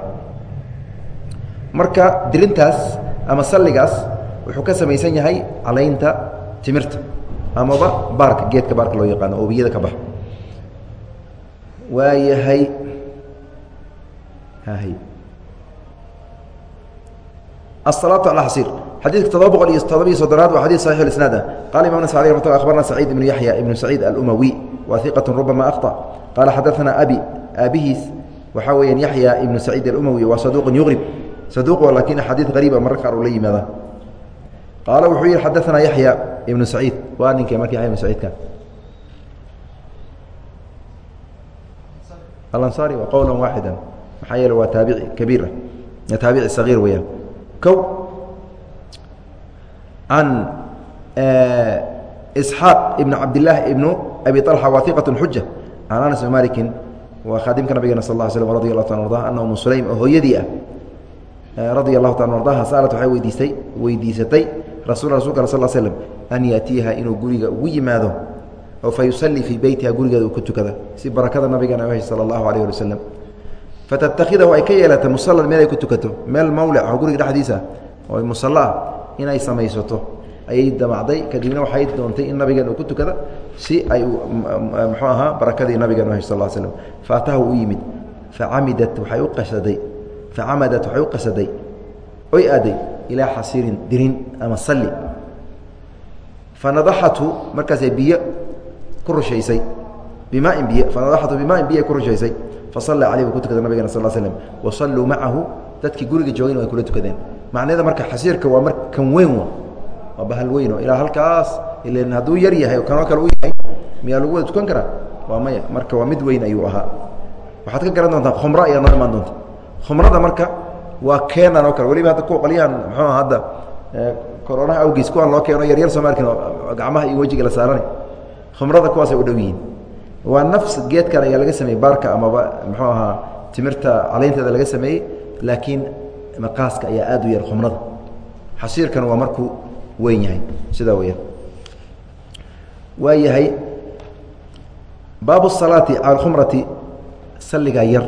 Marka dirintaas ama salligaas wuxuu ka samaysan yahay calaynta timirta amaba baarka geedka baarka loo yaqaano oo ka bax. Waayahay asalaatu alxasiir xadidka todoba boqol iyo todobiyo soddonaad waa xadid saxiix isnaad ah qaala imamna sacdi ramat akhbarna saciid ibnu yaxya ibnu saciid alumawi wa iqat rubama akhطa qaala xadaana abi aabihiis waxaa weeyaan yaxya ibnu saciid alumawi waa saduuqun yuqrib saduuq laakiin axaadiid qariiba marar qaar uu la yimaada qaala wuxuu yihi xadaanaa yaxya ibnu saciid waa ninkee marka yaya ibnu saciidka alansaari waa qowla waaxida maxaa yeele waa taabici kabiira. Taabici sagiir weyaan o can isxaaq ibn cabdilaahi ibnu abi alxa waaiqat xuja can anas bn malikin waa khaadimka nabigeena sal la slm radi allahu ta arda ana umu sulaym oo hooyadii ah radia allahu taa ardaha saalat waxay weydiistay weydiisatay rasul rasulka sal slm an yaatiiha inuu guriga ugu yimaado oo fa yusalii fii beytiha gurigeeda uu ku tukada si barakada nabigeena u hesha sala allahu alayh ali wasalam fatattakhidahu ay ka yeelata musalan meel ay ku tukato meel mawlac oo guriga dhexdiisa oo musalla ah inay samaysato. Ayay damacday. Kadibna waxay doontay in nabigeena uu ku tukada si ay muxuu ahaa barakadii nabigeena u hay sal slm faatahu u yimid. Facamidat waxay u qasaday facamadat waxay u qasaday oy aaday ilaa xasiirin dirin ama salli. Fanadaxathu markaasay biyo ku rushaysay. Bimaain biy fanadaxathu bimaain biyo ku rushaysay. Fasallaa caleyh ku tukada nabigena sal slm wa salluu macahu dadkii guriga joogayna way kula tukadeen macnaheeda marka xasiirka waa mar kan weyn waa. Bahal weyn oo ilaa halkaas ilan hadduu yar yahay oo kanoo kale u yahay miyaa lagu wada tukan karaa? Waa maya. Marka waa mid weyn ayuu ahaa. Waxaad ka garan doontaa khumro ayaa noo imaan doonta. Khumrada marka waa keenan oo kale. Waliba hadda kuwa qolyahan muxuu hadda koronaha awgiis kuwaan loo keeno yaryar soo maarkin gacmaha iyo wejiga la saarani. Khumrada kuwaasay u dhow yihiin. Waa nafs geedkan ayaa laga sameeyey baarka amaba muxuu ahaa timirta caleynteeda laga sameeyey laakiin maqaaska ayaa aad u yar khumrada xasiirkan waa markuu weyn yahay. Sidaa weyaan waa yahay baabu salaati alkhumrati salligaa yar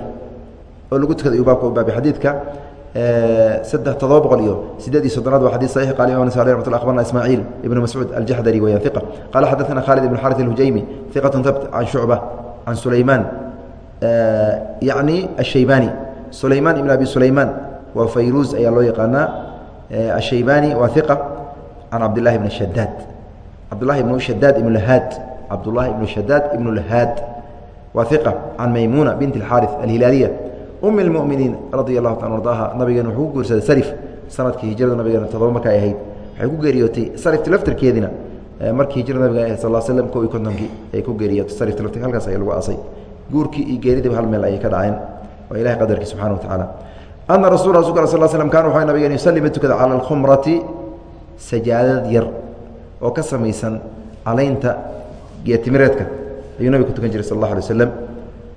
oo lagu tukada baabka u xadiidka saddex todoba boqol iyo sideed iyo soddonaad waa xadis saxiix. Qala imam nasa alih ramat lla akhbarna ismaaciil ibnu mascuud aljaxdari weyaan iqa qala xadaثana khalid ibn xarit alhujaymi iqat tabt can shucba can sulaymaan yacni ashaybani sulaymaan ibn abi sulaymaan waa fayruuz ayaa loo yaqaanaa ashaybani waa iqa can cabdillahi bni shadaad cabdullahi ibnu shadaad ibn lhaad cabdullahi ibnu shadaad ibnu lhaad waa iqa can maymuuna bint اlxaariث alhilaaliya um اlmuminiin radia allahu ta ardaaha nabigeena wuxuu ku guursaday sarif sanadkii hijrada nabigeena todoba markay ahayd waxay ku geeriyootay sarifta laftirkeediina markii hijrada nabiga ahayd sal slam ko iyo kontonkii ay ku geeriyootay sarifta laftir halkaas aya lagu asay guurkii iyo geeridiiba hal meel ayay ka dhaceen waa ilahay qadarkii subxana wa tacaala ana rasul rasulka sal slm kan wuxuu nabigeena yusalli ma tukada cala alkhumrati sajaadad yar oo ka samaysan calaynta geetimireedka ayuu nabig ku tukan jiray sal allah alay waslam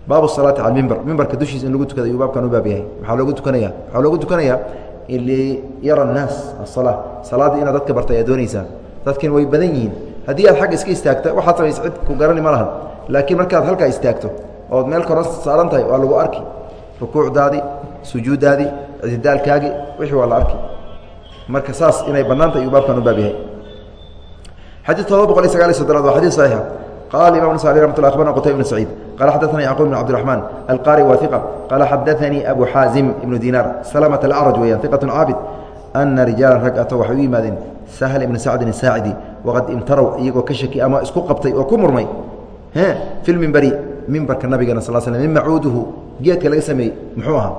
baabu salaati cala mimber mimbarka dushiisa in lagu tukada ayuu baabkan u baab yahay waxaa loogu tukanaya waxaa loogu tukanayaa liyara annaas asala salaaddii inaad dadka barta ayaa doonaysaa dadkin way badan yihiin haddii aad xagga iska istaagta waxaad samaysa cid ku garani ma lahan laakiin markaad halkaa istaagto ood meel koro saaran tahay waa lagu arki rukuucdaadii sujuuddaadii ictidaalkaagii wixii waa la arki marka saas inay bannaanta ayuu baabkan u baab yahay xadيث todoba boqol iyo sagaal iy soddonaad waa xadيث صaحيixa qala imam نس رحمة ل أخبرna qتayب بن سعيid qala xadaثnي yعقوب بن cبدالرحمن القاري wa ثiقة qala xadaثnي أbu xاaزم بن dinar سلمة الأعرج weyaan ثiqة cاabد أna riجaaلا rag ato waxay u yimaadeen سهل بن sacدin الsاacدي وaqad imtarow iyagoo ka shaki ama isku qabtay oo ku murmay في lmimberi mimbarka nabigeena sal sl min macuuduhu geedka laga sameeyey muxuu ahaa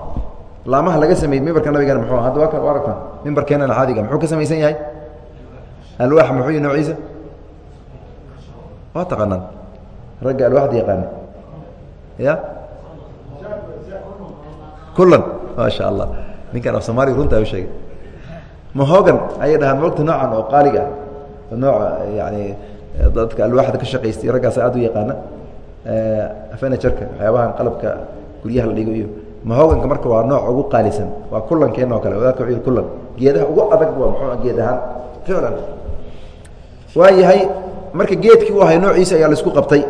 laamaha laga sameeyey mimbarka nabigeena muxuu aha hadda waa kan aragtaan mimbarkeenana caadiga muxuu ka samaysan yahay? Alwaax muxuu yihi noociisa waa taqaanaan. Ragga alwaaxda yaqaana ya? Kulan maasha allah. Ninkan af soomaaliga runtaa u sheegay. Mahogan ayay dhahaan mogta noocan oo qaaliga ah. Nooca yani dadka alwaaxda ka shaqaystay raggaas aad u yaqaana. Fenajarka waxyaabahan qalabka guryaha la dhigo iyo mahoganka marka waa nooc ugu qaalisan waa kulankeena oo kale wadaadka kulan geedaha ugu adag waa muxuu geed ahaan. Ficlan waa yahay marka geedkii u ahay noociisa ayaa la isku qabtay.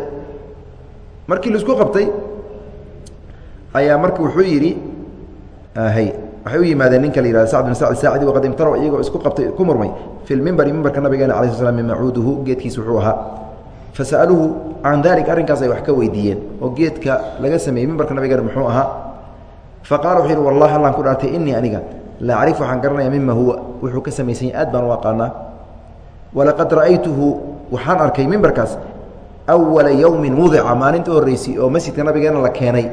Markii la isku qabtay ayaa marka wuxuu yidhi hay waxay u yimaadeen ninka la yihahdo sacd bin sacd saacidi waqad imtaraw iyagoo isku qabtay ku murmay fi lmimbari mimbarka nabigeena ala sl slam min macuuduhu geedkiisa wuxuu ahaa. Fasa'aluuhu can dalik arrinkaas ay wax ka weydiiyeen. Oo geedka laga sameeyey mimbarka nabigeena muxuu ahaa faqala wuxuu yidhi wallahi allaan ku dhaartay inii aniga la acrif waxaan garanaya mima huwa. Wuxuu ka samaysan yahy aad baan u aqaanaa. Walaqad ra'aytuhu waxaan arkay mimbarkaas awala yowmin wudica maalinta horreysay oo masjidka nabigeena la keenay.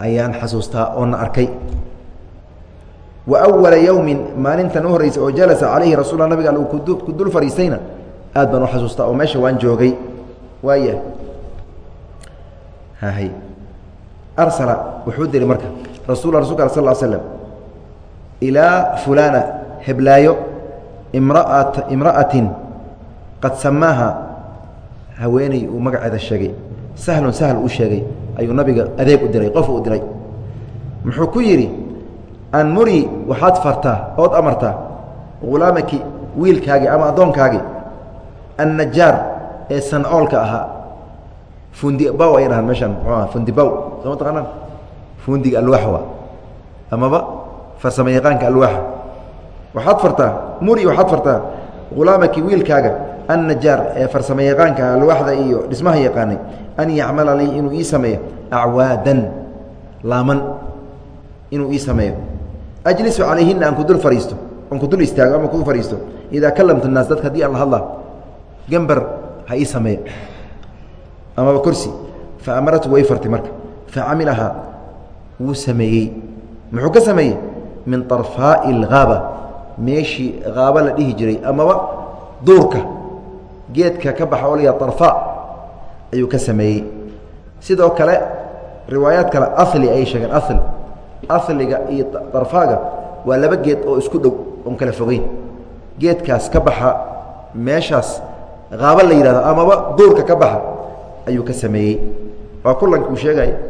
Ayaan xasuustaa oona arkay. Wa awala yowmin maalintan u horreysay oo jalasa calayhi rasuul nabiga uu ku dul fariistayna aad baan u xasuustaa oo meesha waan joogay. Waaya arsala wuxuu diray marka rasul rasulka al sal l slam ilaa fulana heblaayo imraat imra'atin qad samaaha haweeney uu magaceeda sheegay sahlun sahl u sheegay ayuu nabiga adeeg u diray qof u diray. Muxuu ku yidhi an muri waxaad fartaa ood amartaa hulaamaki wiilkaagii ama addoonkaagii annajaar ee sancoolka ahaa fundibaw ay dhahaan meeshaan muxuu aha fundibaw soo taqaanaan fundiga alwaax waa amaba? Farsamo yaqaanka alwaaxa waxaad fartaa muri waxaad fartaa hulaamaki wiilkaaga annajaar ee farsamo yaqaanka alwaaxda iyo dhismaha yaqaanay an yacmala lii inuu ii sameeyo acwaadan laaman inuu ii sameeyo. Ajlisu calayhina aan ku dul fariisto aan ku dul istaago ama ku fariisto idaa kalamtu naas dadka haddii aan la hadlaa gambar ha ii sameeyo. Amaba kursi fa amaratu way fartay marka fa camilahaa wuu sameeyey. Muxuu ka sameeyey? Min arfaai اlhaaba meeshii haaba la dhihi jiray amaba duurka geedka ka baxa oo laya arfa ayuu ka sameeyey. Sidoo kale riwaayaad kale ali ayay sheegeen al aliga iyo arfaaga waa laba geed oo isku dhow oon kala fogeyn. Geedkaas ka baxa meeshaas haaba la yihahdo amaba duurka ka baxa ayuu ka sameeyey. Waa kulanku sheegay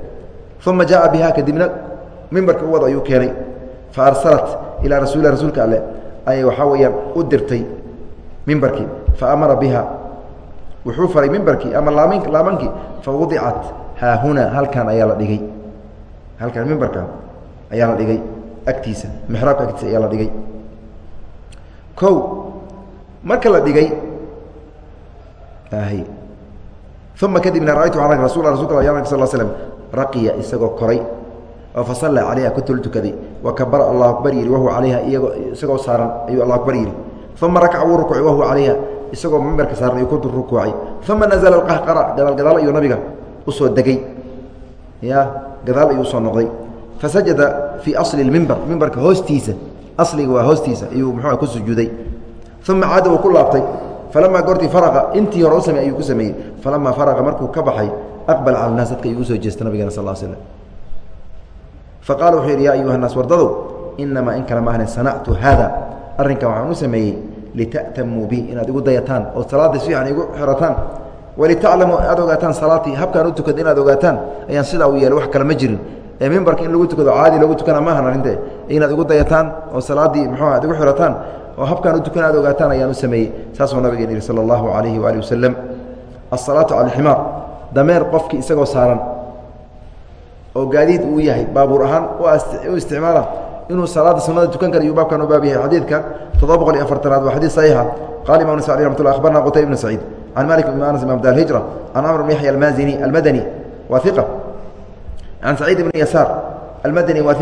uma jaءa biha kadibna mimbarka u wada ayuu keenay fa arsalat ilaa rasuulilah rasuulka alle ayay waxaa weeyaan u dirtay mimbarkii fa amara biha wuxuu faray mimbarkii ama laamankii fa wadicat haahuna halkan ayaa la dhigay halkan mimbarkan ayaa la dhigay agtiisa mexraabka agtiisa ayaa la dhigay o marka la dhigay uma kadibna raaytu an rasul rasulka ya sal slm raqiya isagoo koray oo fasalla calayha ku tul tukaday wa kabara allahu akbar yihi wahuwa calayha iyagoo isagoo saaran ayuu allah akbar yihi uma rakaca wuu rukuucay wahuwa calayha isagoo mimbarka saaran ayuu ku rukuucay. Uma nazla qahqara gadaal gadaal ayuu nabiga u soo degay. Ya gadaal ayuu u soo noqday. Fasajada fii asli mimbar mimbarka hoostiisa asliga waa hoostiisa ayuu mxua ku sujuuday. Uma caada uu ku laabtay. Falamaa goortii faraqa intii hore u samey ayuu ku sameeyey. Falamaa faraqa markuu ka baxay aqbal cala naas dadka ayuu u soo jeesta nabigeena sal slm faqala wuxuu yidhi ya ayuha naas wardadow inamaa in kale maahne sanactu haada arrinkan waxaan u sameeyey lita'tamuu bi inaad igu dayataan oo salaada si fiican igu xirataan. Walitaclamuu aad ogaataan salaatii habkaan u tukada inaad ogaataan ayaan sidaa u yeelay wax kale ma jirin. Ee mimbarka in lagu tukado caadi lagu tukana maahan arinte inaad igu dayataan oo salaaddii muxuuha ad igu xirataan oo habkaan u tukan aad ogaataan ayaan u sameeyey. Saasuu nabigeen yihi sala allahu calayhi waali wasalam asalaatu cala alximaar dameer qofkii isagoo saaran oo gaadiid uu yahay baabuur ahaan u isticmaala inuu salaada sunada tukan kara iyuu baabkan u baab yahay. Xadiidka toddoba boqol iyo afartanaad waa xadiid saxiixa. Qala imam nasai ramat lla akhbarna qutayb ibn saciid. Can malik ibn anas imam dar hijra. Can camr bn yaxya almazini almadani waa iqa can saciid ibn yasaar almadani waa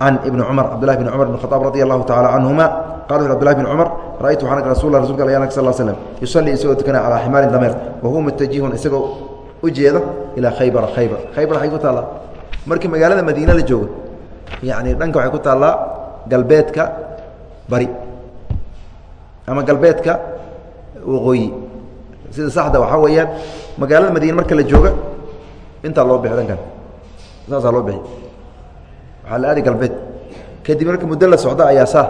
can ibni cumar cabdillahi bn cumar bn khaaab radi allahu tacala canhuma qala wuxu abdillahi bn cumar ra'aytu waxaan ark rasul rasulka al yanag sal slm yusallii isagoo tukanaya calaa ximaarin dameer wa huwa mutajihun isagoo u jeeda ilaa khaybara khaybar khaybar waxay ku taallaa markii magaalada madiine la joogo yacni dhanka waxay ku taallaa galbeedka bari ama galbeedka waqooyi sida saxda waxaa weeyaan magaalada madiine marka la jooga intaa loo bixi dhankan saasaa loo bixi waxaa la aadi galbeed? Kadib marka muddo la socda ayaa saa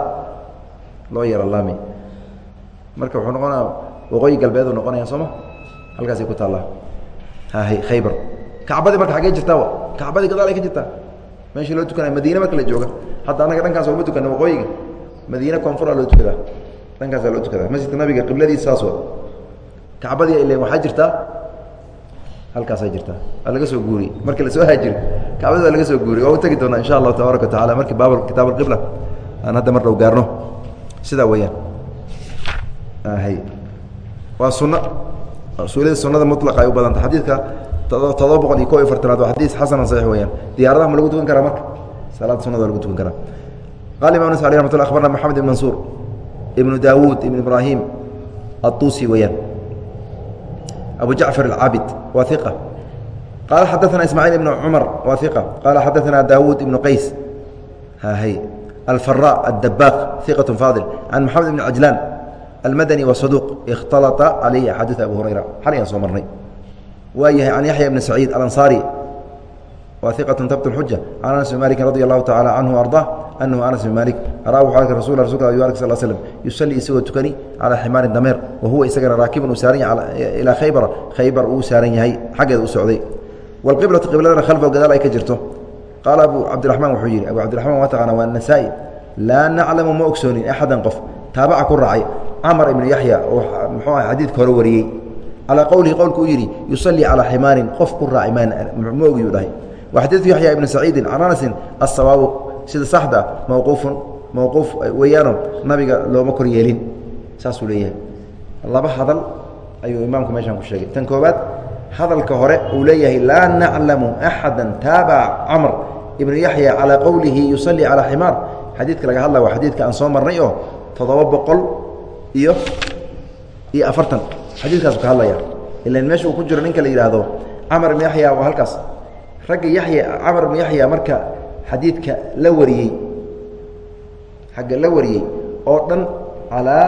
loo yeero laami. Marka wuxuu noqonaya waqooyi galbeed uu noqonaya sooma halkaasay ku taallaa. Hahay khaybar. Kacbadii marka xaggee jirtaa kacbadii gadaal ay ka jirtaa? Meeshii loo tukanaya madiine marka la jooga? Hadda annaga dhankaas ooma tukana waqooyiga. Madiine koonfuraa loo tukadaa. Dhankaasaa loo tukadaa. Masjidka nabiga qibladiisa saas wa. Kacbadii ile waxaa jirtaa halkaasay jirtaa waa laga soo guuriyey markii la soo haajiri kacbadii waa laga soo guuriyey waa u tegi doonaa insha allahu tabaaraka wa tacala markii baab kitaab alqibla aan hadda mar dhow gaarno. Sidaa weeyaan. Hay waa sunno usuuliyada sunada mulaqa ay u badanta xadiidka todoba boqol iyo ko iyo fartanaad waa xadiis xasanan saxiix weyaan diyaaradaha ma lagu tukan karaa marka? Salaada sunada waa lagu tukan karaa. Qala imam nas alih ramat lla abarna maxamed ibn mansuur ibnu daawuud ibn ibraahim aلطusi weyaan abu jacfar alcaabid waa iqa qala xadaثana ismaaciil ibn cumar waa iqa qala xadaثana daawuud ibnu qays hahay alfara addabaaq iqaة faadil can maxamed ibn cajlaan almadani wa saduuq ikhtalaa calayhi axaadiث abu hurayra xal ayaan soo marnay waa yahay can yaxya bni saciid alansaari waa iqaة tabt xuja can anas bn maliki radi allahu tacala canhu arضa anahu anas bin maalik raa wuxuu arkay rasul rasulka arkay sal slm yusallii isagoo tukani calaa ximaarin dameer wa huwa isagana raakibun uu saaran yahay ilaa khaybara khaybar uu saaran yahay xaggeeda u socday wاlqiblatu qibladana khalfahu gadaal ay ka jirto qaala abu cabdiraxmaan wuxuu yidhi abu cabdiraxmaan waa taqaana waa nasaa-i laa naclamu ma ogsoonin axadan qof taabaca ku raacay camar ibnu yaxya oo muxuu aha xadiidka hore wariyey calaa qowlihi qowlku uu yidhi yusallii calaa ximaarin qof ku raacay ma ogiyuu dhahay wa xadiidu yaxya ibni saciidin can anasin asawaabu sida saxda mawquufun mawquuf weeyaano nabiga looma kor yeelin. Saasuu leeyahay. Laba hadal ayuu imaamku meeshaan ku sheegay. Tan koobaad hadalka hore uu leeyahay laa naclamu axada taabaca camr ibnu yaxya calaa qowlihi yusallii calaa ximaar. Xadiidka laga hadlaya waa xadiidka aan soo marnay oo toddoba boqol iyo iyo afartan. Xadiidkaasu ka hadlaya ilan meesha uu ku jiro ninka la yidhaahdo camar ibnu yaxya waa halkaas. Ragga yaxya camar ibnu yaxya marka xadiidka la wariyey xagga la wariyey oo dhan calaa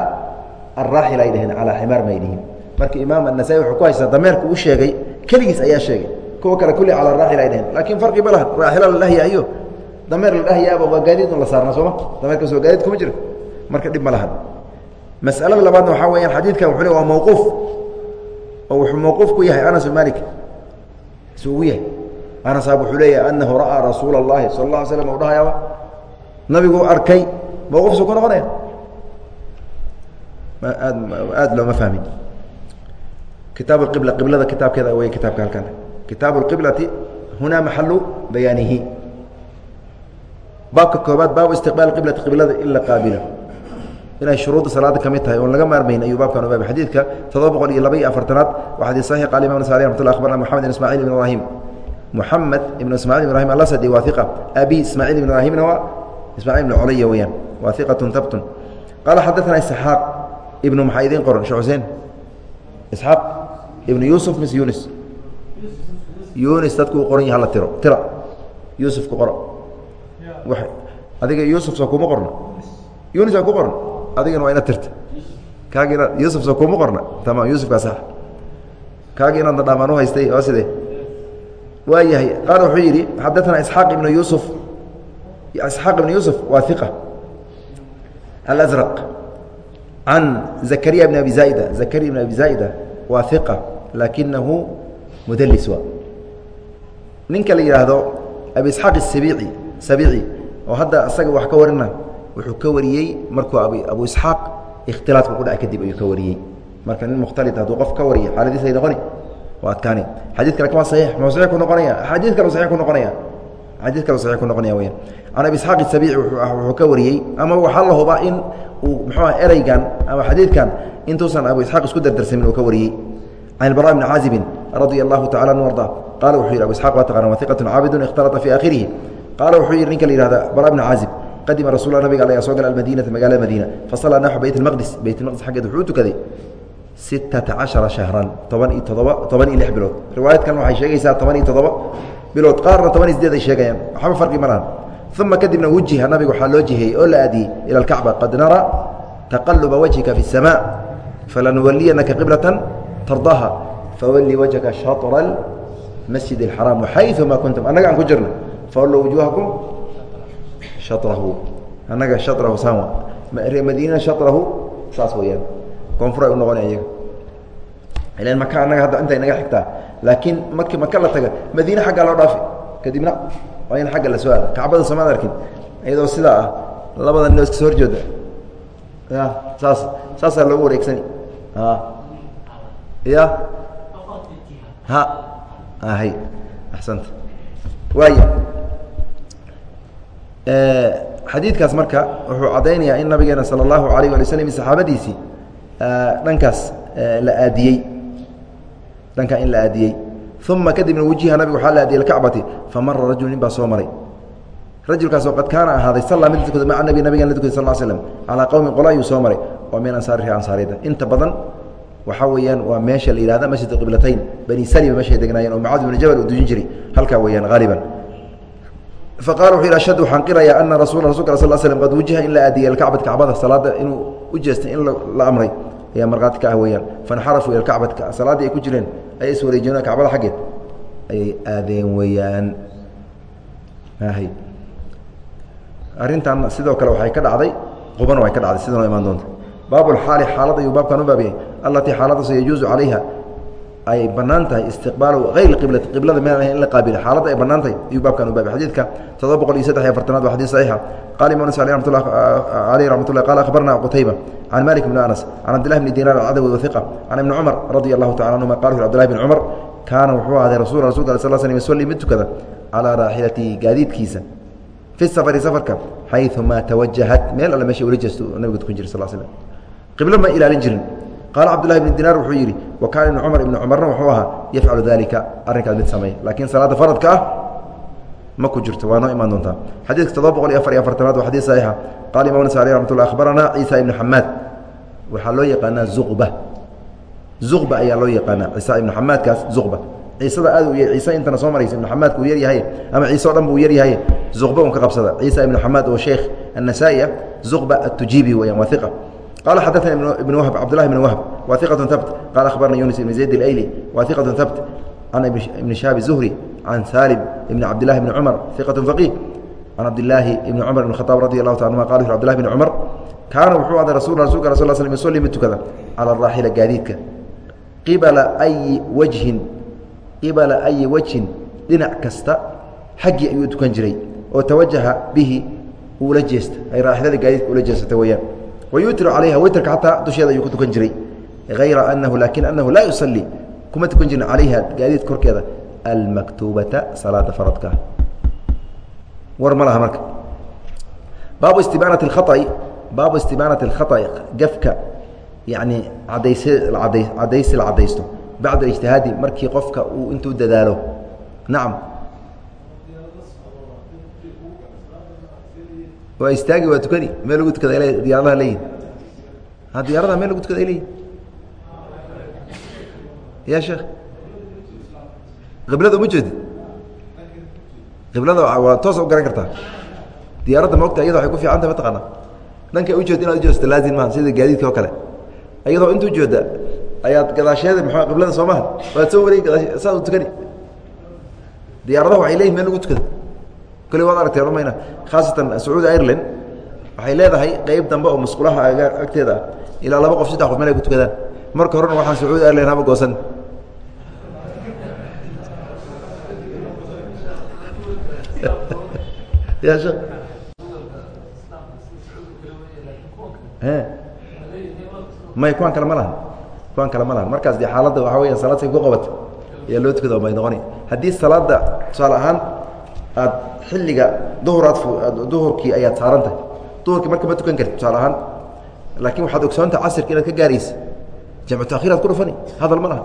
araaxil ay dheheen calaa ximaar may dhihin marka imaam anasai wuxuu ku haystaa dameerku u sheegay keligiis ayaa sheegay. Kuwa kale kulli cala raaxil ay dheheen laakiin farqi ma laha raaxila la dhahyayo dameer la dhahyaaba waa gaadiid un la saarna sooma dameerkaas waa gaadiid kuma jiro. Marka dhib ma lahan mas'alada labaadna waxaa weyaan xadiidkan wuxuu le waa mawquuf. Oo wuxuu mawquuf ku yahay anas bin malik su ugu yahay anasaab wuxuu leeyahay anahu ra'aa rasuula اllahi sala اla alay slam u dhahayaaba nabiguu arkay mawquufsuu ku noqonaya aad aad looma fahmin kitaab اqibla qiblada kitaabkeeda wey kitaabka halkan kitaabu اqiblati hunaa maxalu bayaanihi baabka koobaad baabu istiqbaal qiblati qiblada in la qaabilo inay shuruudda salaada ka mid tahay oon laga maarmayn ayuu baabkan ubaabay xadiidka toddoba boqol iyo laba iyo afartanaad waa xadiis saxiix qaala imam nasai raxmat llah akhbarna moxamed ibn ismacil ibn ibrahim alasadi waa iqa abi ismacil ibn ibrahimna waa ismacil ibn colaya weeyaan waa iqatun tabtun qaala xadaثana isxaaq ibnu maxaa idiin qoran sheh xuseen isxaaq ibnu yuusuf mis yunis. Yunis dadku u qoran yaha la tiro. Tira. Yuusuf ku qoro. Adiga yuusuf soo kuma qorna yunis aa ku qorna adigana waa ina tirta. Kaagi inaad yuusuf soo kuma qorna. Tamaam yuusufkaa sax. Kaagi inaadna sidee waa yahay qaala wuxuu yidhi xadaثana isxaaq ibnu yuusuf. Isxaaq ibnu yuusuf waa iqa alazraq. Can zakariya bn abi zaaida zakariya bn abi zaaida waa iqa laakinahu mudlis waa. Ninka la yidhaahdo abi isxaaq isabiici sabiici oo hadda isaga wax ka warina wuxuu ka wariyey markuu abu isxaaq ikhtilaadku ku dhacay kadib ayuu ka wariyey. Marka nin mukhtalit hadduu qof ka wariya xaaladiisay noqoni waa adkaani xadid kale kama saxiix muu saxiix ku noqonaya? Xadiid kale saxiix ku noqonaya? Xadiid kale saxiix ku noqonaya weyaan can abi isxaaq isabiici wuxuu ka wariyey ama waxaa la hubaa in uu muxuu ah ereygan ama xadiidkan intuusan abu isxaaq isku dardarsamin uu ka wariyey. Can ilbara bni caazibin radia allahu tacala anu arda qaala wuxuu yidhi abu isxaq waa taqana wa iqatun caabidun ikhtalata fii aakhirihi. Qaala wuxuu yidhi ninka la yihahda bara bni caazib qadima rasul nabiga al soo gala almadiinata magaalada madiina fasalaa naxu bayt اmaqdis bayt maqdis xaggeed wuxuu u tukaday sittata cashara shahran toban iyo todoba toban iyo lix bilood. Riwaayad waxay sheegaysaa toban iyo todoba bilood qaarna toban iyo sideed ay sheegayaan. Waxba farqi ma uma kadibna wujiha nabiga waxaa loo jiheeyey oo la aadiyey ila alkacba qad naraa taqaluba wajhika fi اsamaa falanuwaliyanaka qiblatan tardaaha fawali wajhaka shatra almasjid اlxaraam xayumaa kuntum. Annaga aan ku jirno fawallow wujuuhakum sharahu annaga sharahu saanwa madiinana sharahu saas weeyaan koonfur ay u noqona iyaga. Maka annaga hadda inta inaga xigtaa? Laakiin marki maka la taga madiine xaggaa loo dhaafi. Kadibna waa in xagga la soo aada kacbada soomaad arkin. Iyadoo sidaa ah labada nino iska soo horjooda. Ya saas saasaa loogu wareegsani. Ya. Ha. Hay axsanta. Waaya xadiidkaas marka wuxuu caddaynayaa in nabigeena sala allahu alayh wali slm saxaabadiisii dhankaas la aadiyey. Dhankaa in la aadiyey. Uma kadibna wujiha nabiga waxaa la aadiyey alkacbati. Famara rajul nin baa soo maray. Rajulkaasoo qad kaana ahaaday sallaa mid tukada maca nabi nabigan la tukay sal slm calaa qowmin qola ayuu soo maray. Oo min ansaari ree inta badan waxaa weeyaan waa meesha la yihahda masjid qiblatayn. Bani salima meeshay degnaayeen oo mucaad bn jabal uu dujin jiray. Halkaa weeyaan haaliban faqala wuxuu yidhi ashhadu waxaan qirayaa ana rasul rasulka sal slm qad wujiha in la aadiyey alkacbata kacbada salaada inuu u jeestay in la amray ayaa markhaati ka ah weeyaan. Fainxarafuu ila kacbata salaaddii ay ku jireen ayay iswareejiyeen kacbada xaggeed. Ayay aadeen weeyaan. Arrintan sidoo kale waxay ka dhacday qubana way ka dhacday sidanoo imaan doonta. Baabulxaali xaalad ayuu baabkan u baabiyey allatii xaaladaas yajuusu calayha ay bannaan tahay istiqbaalu hayr qiblati qiblada meel in la qaabilo. Xaaladda ay bannaan tahay ayuu baabkan u baabiy xadiidka todoba boqol iyo saddex iyo afartanaad waa xadiis saxiixa. Qala imam nas aleh ramatullah aleyh raxmat ullah qala akhbarna qutayba can malik bni anas can cabdillahi bni dinar alcadawi wahiqa can ibni cumar radia allahu tacala anhuma qala wuxu abdillahi bn cumar kaana wuxuu ahday rasul rasulka al sal slam yusalli mid tukada calaa raaxilatihi gaadiidkiisa fi safari safarka xayumaa tawajahat meel alle meesha ula jeesto nabiga tukun jira sal slam qiblo ma ilaalin jirin qaala cabdullahi bni dinaar wuxuu yidhi wa kaana ibnu cumar ibni cumarna wuxuu ahaa yafcalu dalika arrinkaas mid sameey laakiin salaadda faradka ah ma ku jirto waa noo imaan doontaa xadiidka todoba boqol iyo afar iyo afartanaad waa xadiis saxiixa qala imam nas aleh raxmat ullah akhbaranaa ciisa ibnu xamaad waxaa loo yaqaanaa zuqba zuqba ayaa loo yaqaanaa ciisa ibnu xamaadkaas zuqba ciisada aad u y ciise intana soo maraysa ibnu xamaadka uu yaryahay ama ciise o dhan bu u yaryahay zuqba un ka qabsada ciisa ibnu xamaad oo sheekh annasaa-i ah zuqba atujibi weyaan waa iqa qala xadaana ibn wahb cabdulahi ibn wahb wa iqatu habt qala akhbarna yunis ibn zayd اlayli wa iqatu habt can ibn shahab zuhri can salim ibn cabdilahi bni cumar iqatu faqih can cabdilaahi ibni cumar ibn khaaab radi allahu ta anuma qala wuxu abdillahi bn cumar kaana wuxuu aday rasul rasulka sal sl yusalli mid tukada cala araaxila gaadiidka qibala ayi wajhin qibala ayi wajhin dhinac kasta xaggii ayuu tukan jiray oo tawajaha bihi uula jeesta ay raaxilada gaadiidka ula jeesata weeyaan wayutiru calayha witrka xataa dusheeda ayuu ku tukan jiray hayra anahu laakin anahu laa yusalii kuma tukan jirin calayha gaadiid korkeeda almaktuubata salaada faradka war ma laha marka baabu istibaanati اkhaطi baabu istibaanati اlkhaطi gafka yani cadays ada cadaysi la cadaysto bacda ijtihaadi markii qofka uu intuu dadaalo nacam waa istaagi waa tukani. Meel lagu tukada diyaaradaha leeyihiin ha diyaaradaha meel lagu tukada ay leeyihiin ya sheekh. Qiblada uma jeedi. Qiblada waa toosa u garan kartaa. Diyaaradda maogta iyada waxay ku fiican tahay mataqaana dhankay ujeeda inaad ujeesto laazim maha sida gaadiidka oo kale. Iyadoo intuu jeeda ayaad gadaasheeda ma qiblada soo maha waad soo wareegi gadaashe saad u tukani. Diyaaradaha waxay leeyihiin meel lagu tukada kole waad aragtee rumayna khaasatan sacuudi ireland waxay leedahay qeyb dambe oo musqulaha agteeda ah ilaa laba qof saddex qof meel ay ku tukadaan marka horena waxaan sacuudi ireland haba goosan. May kuwaan kale ma lahan. Kuwaan kale ma lahan. Markaas dee xaaladda waxaa weya salaad say ku qabato ayaa loo tukada bay noqoni. Haddii salaada tusaale ahaan aad xilliga duhuraad duhurkii ayaad saaran tahay duhurkii marka ma tukan karti tusaale ahaan laakiin waxaad ogsoontaha casirka inaad ka gaaraysa jamcu takhir aad ku dhufani hadal ma laha.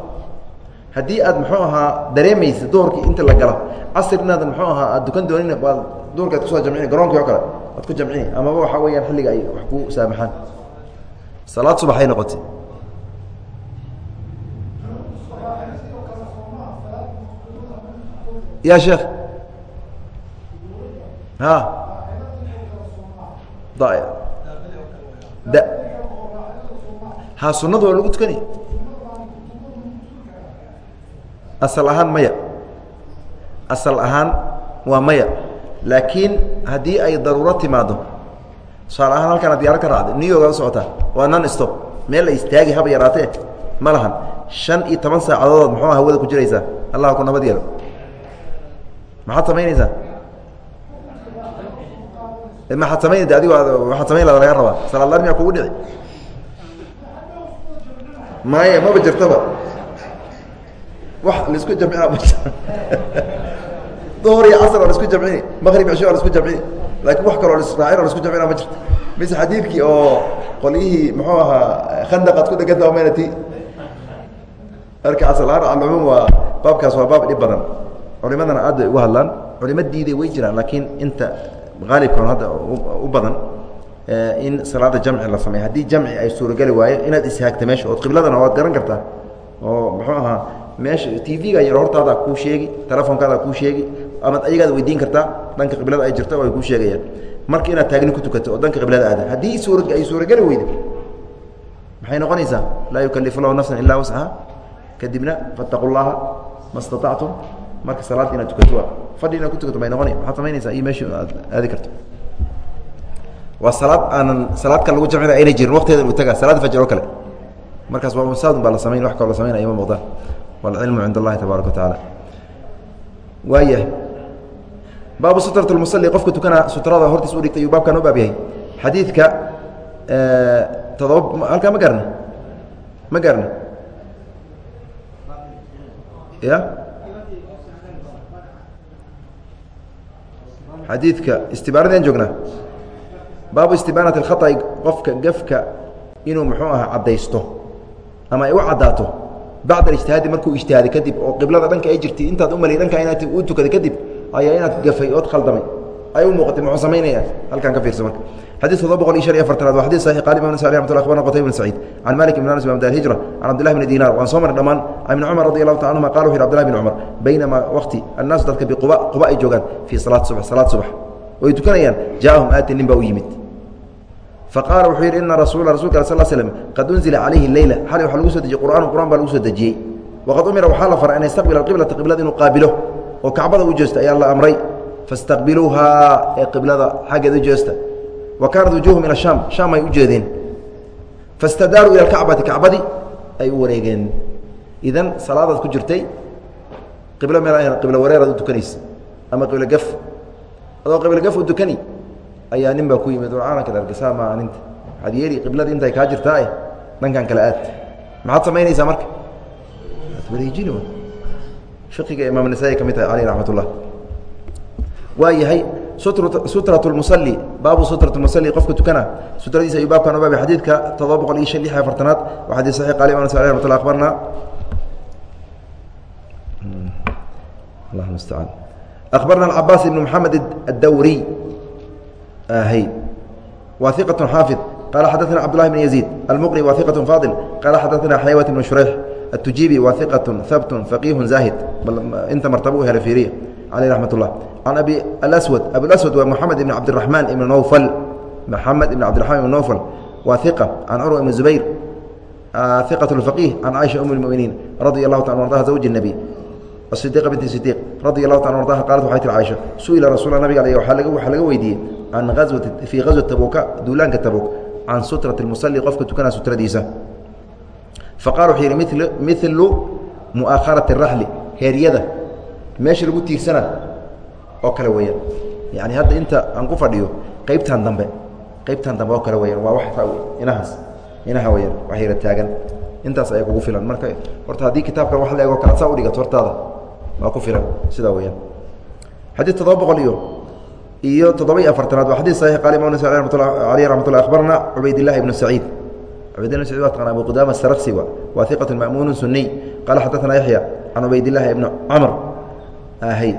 Haddii aad muxuu ahaa dareemaysa duhurkii inta la galo casir inaadan muxuu ahaa aad dukan doonin waad duhurka ad ku soo jamcini garoonkii oo kale waad ku jamcini amaba waxaa weeyaan xilliga ay wax ku saamaxaan. Salaad subaxay noqotay. Ya sheekh ha? Sunadu waa lagu tukani. Asal ahaan maya. Asal ahaan waa maya. Laakiin haddii ay daruuro timaado tusaale ahaan halkaana diyaaro ka raacday new york ad socotaa waa non stop meel la istaagi haba yaraatee ma lahan. Shan iyo toban saacadood muxuu hawada ku jiraysaa? Allah ku nabad yeelo. Maxaad samaynaysaa maaad samayn de adigo waaad samayn laga rabaa. Salaadlaan miyaa kugu dhici. Maya maba jirtaba wax la isku jamcina ma duhur iyo casr waa la isku jamcini maqrib cisho waa la isku jamcini laakiin wax kaloo lisraacin oo la isku jamcina ma jirto. Mise xadiidkii oo qolyihii muxuu ahaa khandaqaad ku dheganta omanati marka asalahaan alcumuum waa baabkaas waa baab dhib badan. Culimadana aad bay uga hadlaan. Culimo diiday way jiraan laakiin inta aalibkan hadda u badan in salaada jamci la sameey haddii jamci ay suurageli waayo inaad ishaagta meesha ood qibladana waad garan kartaa. Oo muxuu ahaa meesha t v-ga yar hortaada kuu sheegi telefoonkaada kuu sheegi amaad ayagaad weydiin kartaa dhanka qiblada ay jirto ay kuu sheegayaan. Marka inaad taagni ku tukato oo dhanka qiblada aada haddii suura ay suurageli weydo maxay noqonaysaa? Laa yukalifu lahu nafsan ilaa wascaha kadibna fattaqu llaha ma staطactum marka salaad inaad tukato fadhi inaad ku tukato may noqoni. Maxaad samaynaysaa iyo meesha aad aadi karto. Waa salaad aanan salaad kale lagu jamcina ayna jirin waqteeda uu taga salaada fajr oo kale. Markaas waa saadun baa la samayn wax kaloo la samaynaya ma muuqdaan waalcilmu cind allahi tabaaraka wa tacaala. Baabu sutrat lmusali qofka tukanaa sutrada hortiis u dhigtay ayuu baabkan u baab yahay. Xadiidka todoba halkaa ma gaarna? Ma gaarna? Ya xadiidka istibaaradeen joognaa baabu istibaanati اkhaطأi qofka gefka inuu muxuu aha caddaysto ama ay u caddaato bacda اijtihaadi markuu ijtihaaday kadib oo qiblada dhanka ay jirtay intaad u malay dhanka inaad u tukaday kadib ayaa inaad gafay ood khaldamay ay u muuqatay muxuu samaynaya halkaan ka fiirsa marka xadيث todoba boqol iyo شhan iyo afartanaad wa xadيث صحيح qال imam نسائي رحمة الله أخبرنا qتيبة بن سعيد عن مالك بن أنس بن أبد الهجرة عن عبد الله بن دينار waan soo marnay dhamaan عن بن cمر رضي الله تعالى عنهما قال وxu عبد الله بن cمر بينما wkti الناaس dadka بquba quba ay joogaan fii salaat subax salaad subax oy tukanayaan jaaءahum aatin nin baa u yimid faqaala wuxuu yidhi ina rasuula rasulka al sl slm qad unzila calayhi leyla xalay waxaa lagu soo dejiyey qur'aanu qur'an baa lagu soo dejiyey waqad umira waxaa la faray an yastaqbila alqiblata qiblada inuu qaabilo oo kacbada u jeesto ayaa la amray fastaqbiluuhaa ee qiblada xaggeeda u jeesta wa kaanat wujuuhu min ashaam shaam ay u jeedeen. Fastadaaruu ila alkacbati kacbadii ay u wareegeen. Idan salaadaad ku jirtay qiblo meel qiblo wareeraad u tukanaysa ama qiblo gaf. Adoo qiblo gaf u tukani ayaa nin baa ku yimid warcaanankaad argasa ma aninta waxaad yeeli qiblada intay kaa jirtaa eh dhankan kale aad. Maxaad samaynaysaa marka? Waad wareejini fiqiga imaam nasaa-i ka mid tahay caleyh raxmat waa yahay sutrat musali baabu sutrat musli qofka tukana sutradiisa ayuu baabkan baabay xadiidka todoba boqol iyo shan iyo afartanaad waa xadii saxii qaali iman sali ramatullah akbarna allah mustacaan akhbarna alcabaas ibn moxamed addawriy hy wa iqatun xaafid. Qala xadaثna cabdullahi bn yaziid almuqri wa iqatun faadil. Qala xadaثna xaywat bn shureyx atujibi wa iqatun habtun faqiihun zaahid. Bal inta martaba u hela fiiriya caleyh raxmat الlah can abi alaswad abulaswad waa moxamed ibn cabdiلraحmaan ibn nowfal moxamed ibn cabdiرaحman ibn nowfal wa iqa can curwa ibn zubayr iqaة اfaqiih can caiشha um اlmuminiin radi الlahu ta ardaha zawji الnebi الصديq بنت صديq radي الlaه taعala arضaha qaalat waxay tir caiشha su-ila rasuul nabig al waxaa laga weydiiyey can awati fii غaswati tabuka duulaanka tabuk can sutraة الmuصلي qofka tukanaa sutradiisa faqala wuxuu yidhi milu mu'akharaةi الraxli heeryada meesha lagu tiirsana oo kale weeyaan. Yani hadda inta aan ku fadhiyo qeybtan dambe qeybtan dambe oo kale weyaan waa inahaas inaha weyaan wax yara taagan. Intaas ayaa kugu filan. Marka horta haddii kitaabkan wax la ego kala saa udhigato hortaada waa ku filan. Sidaa weyaan xadiid toddoba boqol iyo iyo toddoba iyo afartanaad waa xadid saxiix qala imam aleyh raxmat ullah akhbarna cubaydillahi ibnu saciid. Cubaydillah ibn sacid waa taqana abu qudama asaraksi wa waa iqatu ma'muunu suniy qala xadaثana yaxya can cubaydillahi ibni camr ahay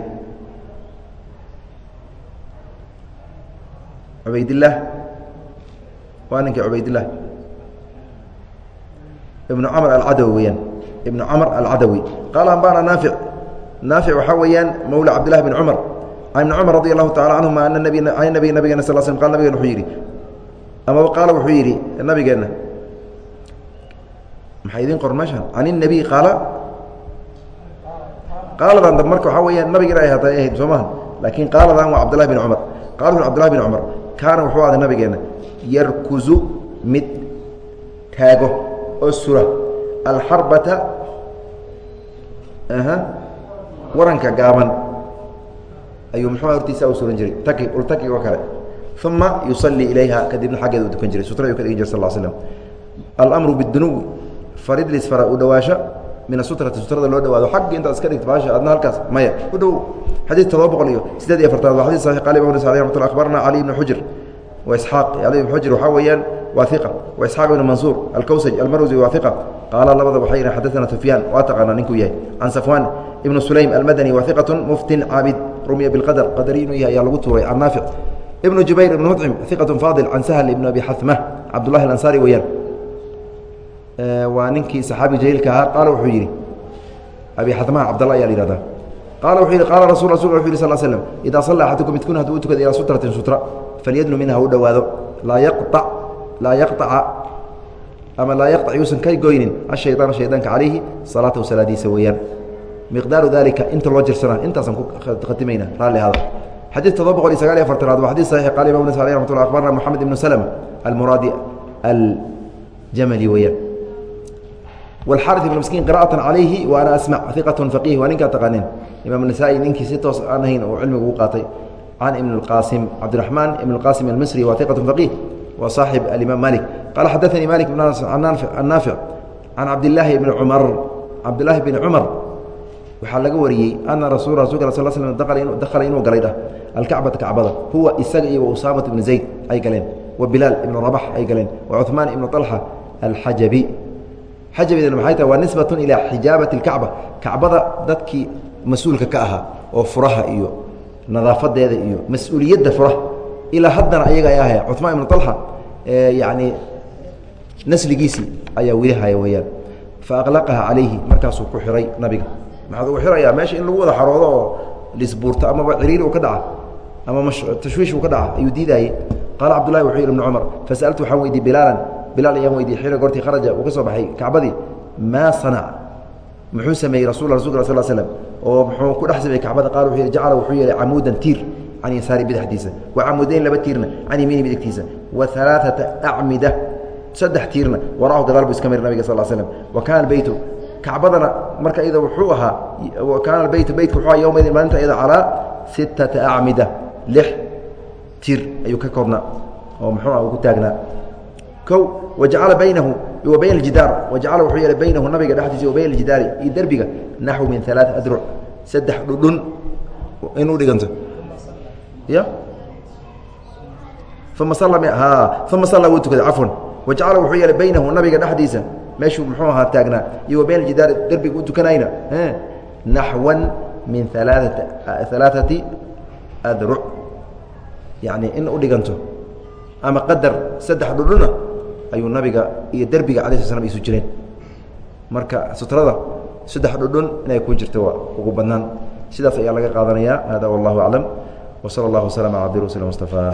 cubaydillaah waa ninkii cubaydilah ibnu camr alcadawi weyaan ibnu camr alcadawi. Qaala ambana naafic. Naafic waxaa weeyaan mowla cabdillahi bn cumar. Can ibni cumar radi allahu tacala canhuma ana nabi can nabiy nabigena sal slm qal nabigena wuxuu yidhi amaba qaala wuxuu yidhi nabigeenna maxaa idiin qoran meeshaan? Can الnabiy qaala qaaladan dab marka waxaa weyaan nabigeena ay hata ahayd soo maha laakiin qaaladan waa cabdillahi bin cumar. Qala wuxu cabdillahi bin cumar kaana wuxuu ahday nabigeenna yarkuzu mid taago oo sura alxarbata waranka gaaban. Ayuu muxuu hortiisa u suran jiray taki ultaki oo kale. Uma yusalii ilayha kadibna xaggeeda u dukan jiray sutra ayuu ka dhigin jir sal slam alamru bidunuwi farid lisfara u dhawaasho min asutrati sutrada loo dhawaado xagga intaad iska dhigto baasha adna halkaas maya u dhow xadiid todoba boqol iyo sideed iyo afartanaad waa xadid saxi qal ibn sacd ramat lla akhbarna cali ibn xujr wa isxaaq cali ibn xujr waxaa weeyaan waa iqa wa isxaaq ibn mansuur alkawsaj almarwsi waa iqa qaala labada waxay yihi xadadana sufyaan waa taqaanaa ninkuu yahay can safwaan ibnu sulaym almadani waa iqatu muftin caabid rumiya bilqadar qadari inuu yahay ayaa lagu tuuray can naafic ibnu jubayr ibn mudcim iqatu faadil can sahl ibn abi xahma cabdullahi aansaari weeyaan Eh, waa ninkii saxaabi jaliilka ahaa qaala wuxuu yidhi abi xadmaha cabdalla ayaa la yihahdaa qaala wuxuu yidhi qaala rasul rasul wuxu yih sal slm idaa salla axadukum midkun hadduu u tukada ilaa sutratin sutra falyadnu minha u dhowaado. Laa yaqac laa yaqaca ama laa yaqtac yuusan ka goynin ashayطaana shaydaanka calayhi salaatahu salaadiisa weeyaan. Miqdaaru dalika inta loo jirsanaa intaasaan ku khatimayna raalli ahaada xadiid todoba boqol iyo sagaal iyo afartanaad waa xadii saxiix qaala imam nasai raxmat lla akbarna moxamed ibnu slm almuraadi aljamali weeyaan weyaan والxاrث بن مسكين قراءة عaليهi وأنا أسمع ثiqة فقيه waa ninkaa taqaaneen imaم النسائي ninkii si toos aan ahayn oo cilmiga ugu qaatay can iبن الqاsم cabdiرحمن iبن الqاsم المصري wa ثiqة فقيه wa صاaحب الإمام مالك qال xadثnي مالك النافع عن cabdاللahi بن cمر cabdاللahi بن cمر waxaa laga wariyey ana rasu rasulka sal sl dakhala inuu galay dhah alkacbata kacbada huwa isaga iyo usaamat ibnu zayd ay galeen wa bilaal ibnu rabax ay galeen wa cuثmaan ibnu طalxa alxajabi xajabeedna maxay tahay waa nisbatun ilaa xijaabati اlkacba kacbada dadkii mas'uulka ka ahaa oo furaha iyo nadaafadeeda iyo mas'uuliyadda furaha ilaa haddana ayaga ay ahaya cumaan ibnu alxa yani nasligiisii ayaa weli haya weyaan faaqlaqaha calayhi markaasuu ku xiray nabiga. Maxaad ugu xirayaa meesha in lagu wada xaroodo oo lisbuurto amaba ciriiri u ka dhaca ama tashwiish u ka dhaca ayuu diidaayey qaala cabdullahi wuxuu yidhi ibnu cumar fasaltu waxaan weydiiy bilaalan bilaal ayaan weydiye xilli goortii kharaja uu ka soo baxay. Kacbadii maa sanac muxuu sameeyey rasul rasulka sal slm oo muxuu ku dhex sameeyey kacbada qaal wuxuu yidhi jacala wuxuu yeelay camuudan tiir can yasaari bidxdiisa wa camuudayn laba tiirna can yamiini midigtiisa wa alaaثata acmida saddex tiirna waraahu gadaal buu iska mari nabiga sal slm wa kaana beytu kacbadana marka iyada wuxuu ahaa kaana beyt beytka wuxuu aha yowmaydin maalinta iyada calaa sittata acmida lix tir ayuu ka koobnaa oo muxuu ah uu ku taagnaa kow wajacala baynahu wa bayna aljidaar wajacala wuxuu yeelay baynahu nabiga dhexdiisa wa bayna aljidaari iyo derbiga naxwu min alaaث adruc saddex dhudhun. In u dhiganto? Ya? Uma uma salla wuu tukaday cafwan. Wajacala wuxuu yeelay baynahu nabiga dhexdiisa meeshuu muxuu ahaa taagnaa iyo wa bayn aljidaari derbiga u tukanayna naxwan min alaaati alaaثati adruc yacni in u dhiganto ama qadar saddex dhudhuna ayuu nabiga iyo derbiga alay sl slam isu jireen. Marka sutrada saddex dhudhun inay ku jirto waa ugu badnaan. Sidaas ayaa laga qaadanayaa hada wallahu aclam. W salى اllah waslm ala abdi rasul mustafaa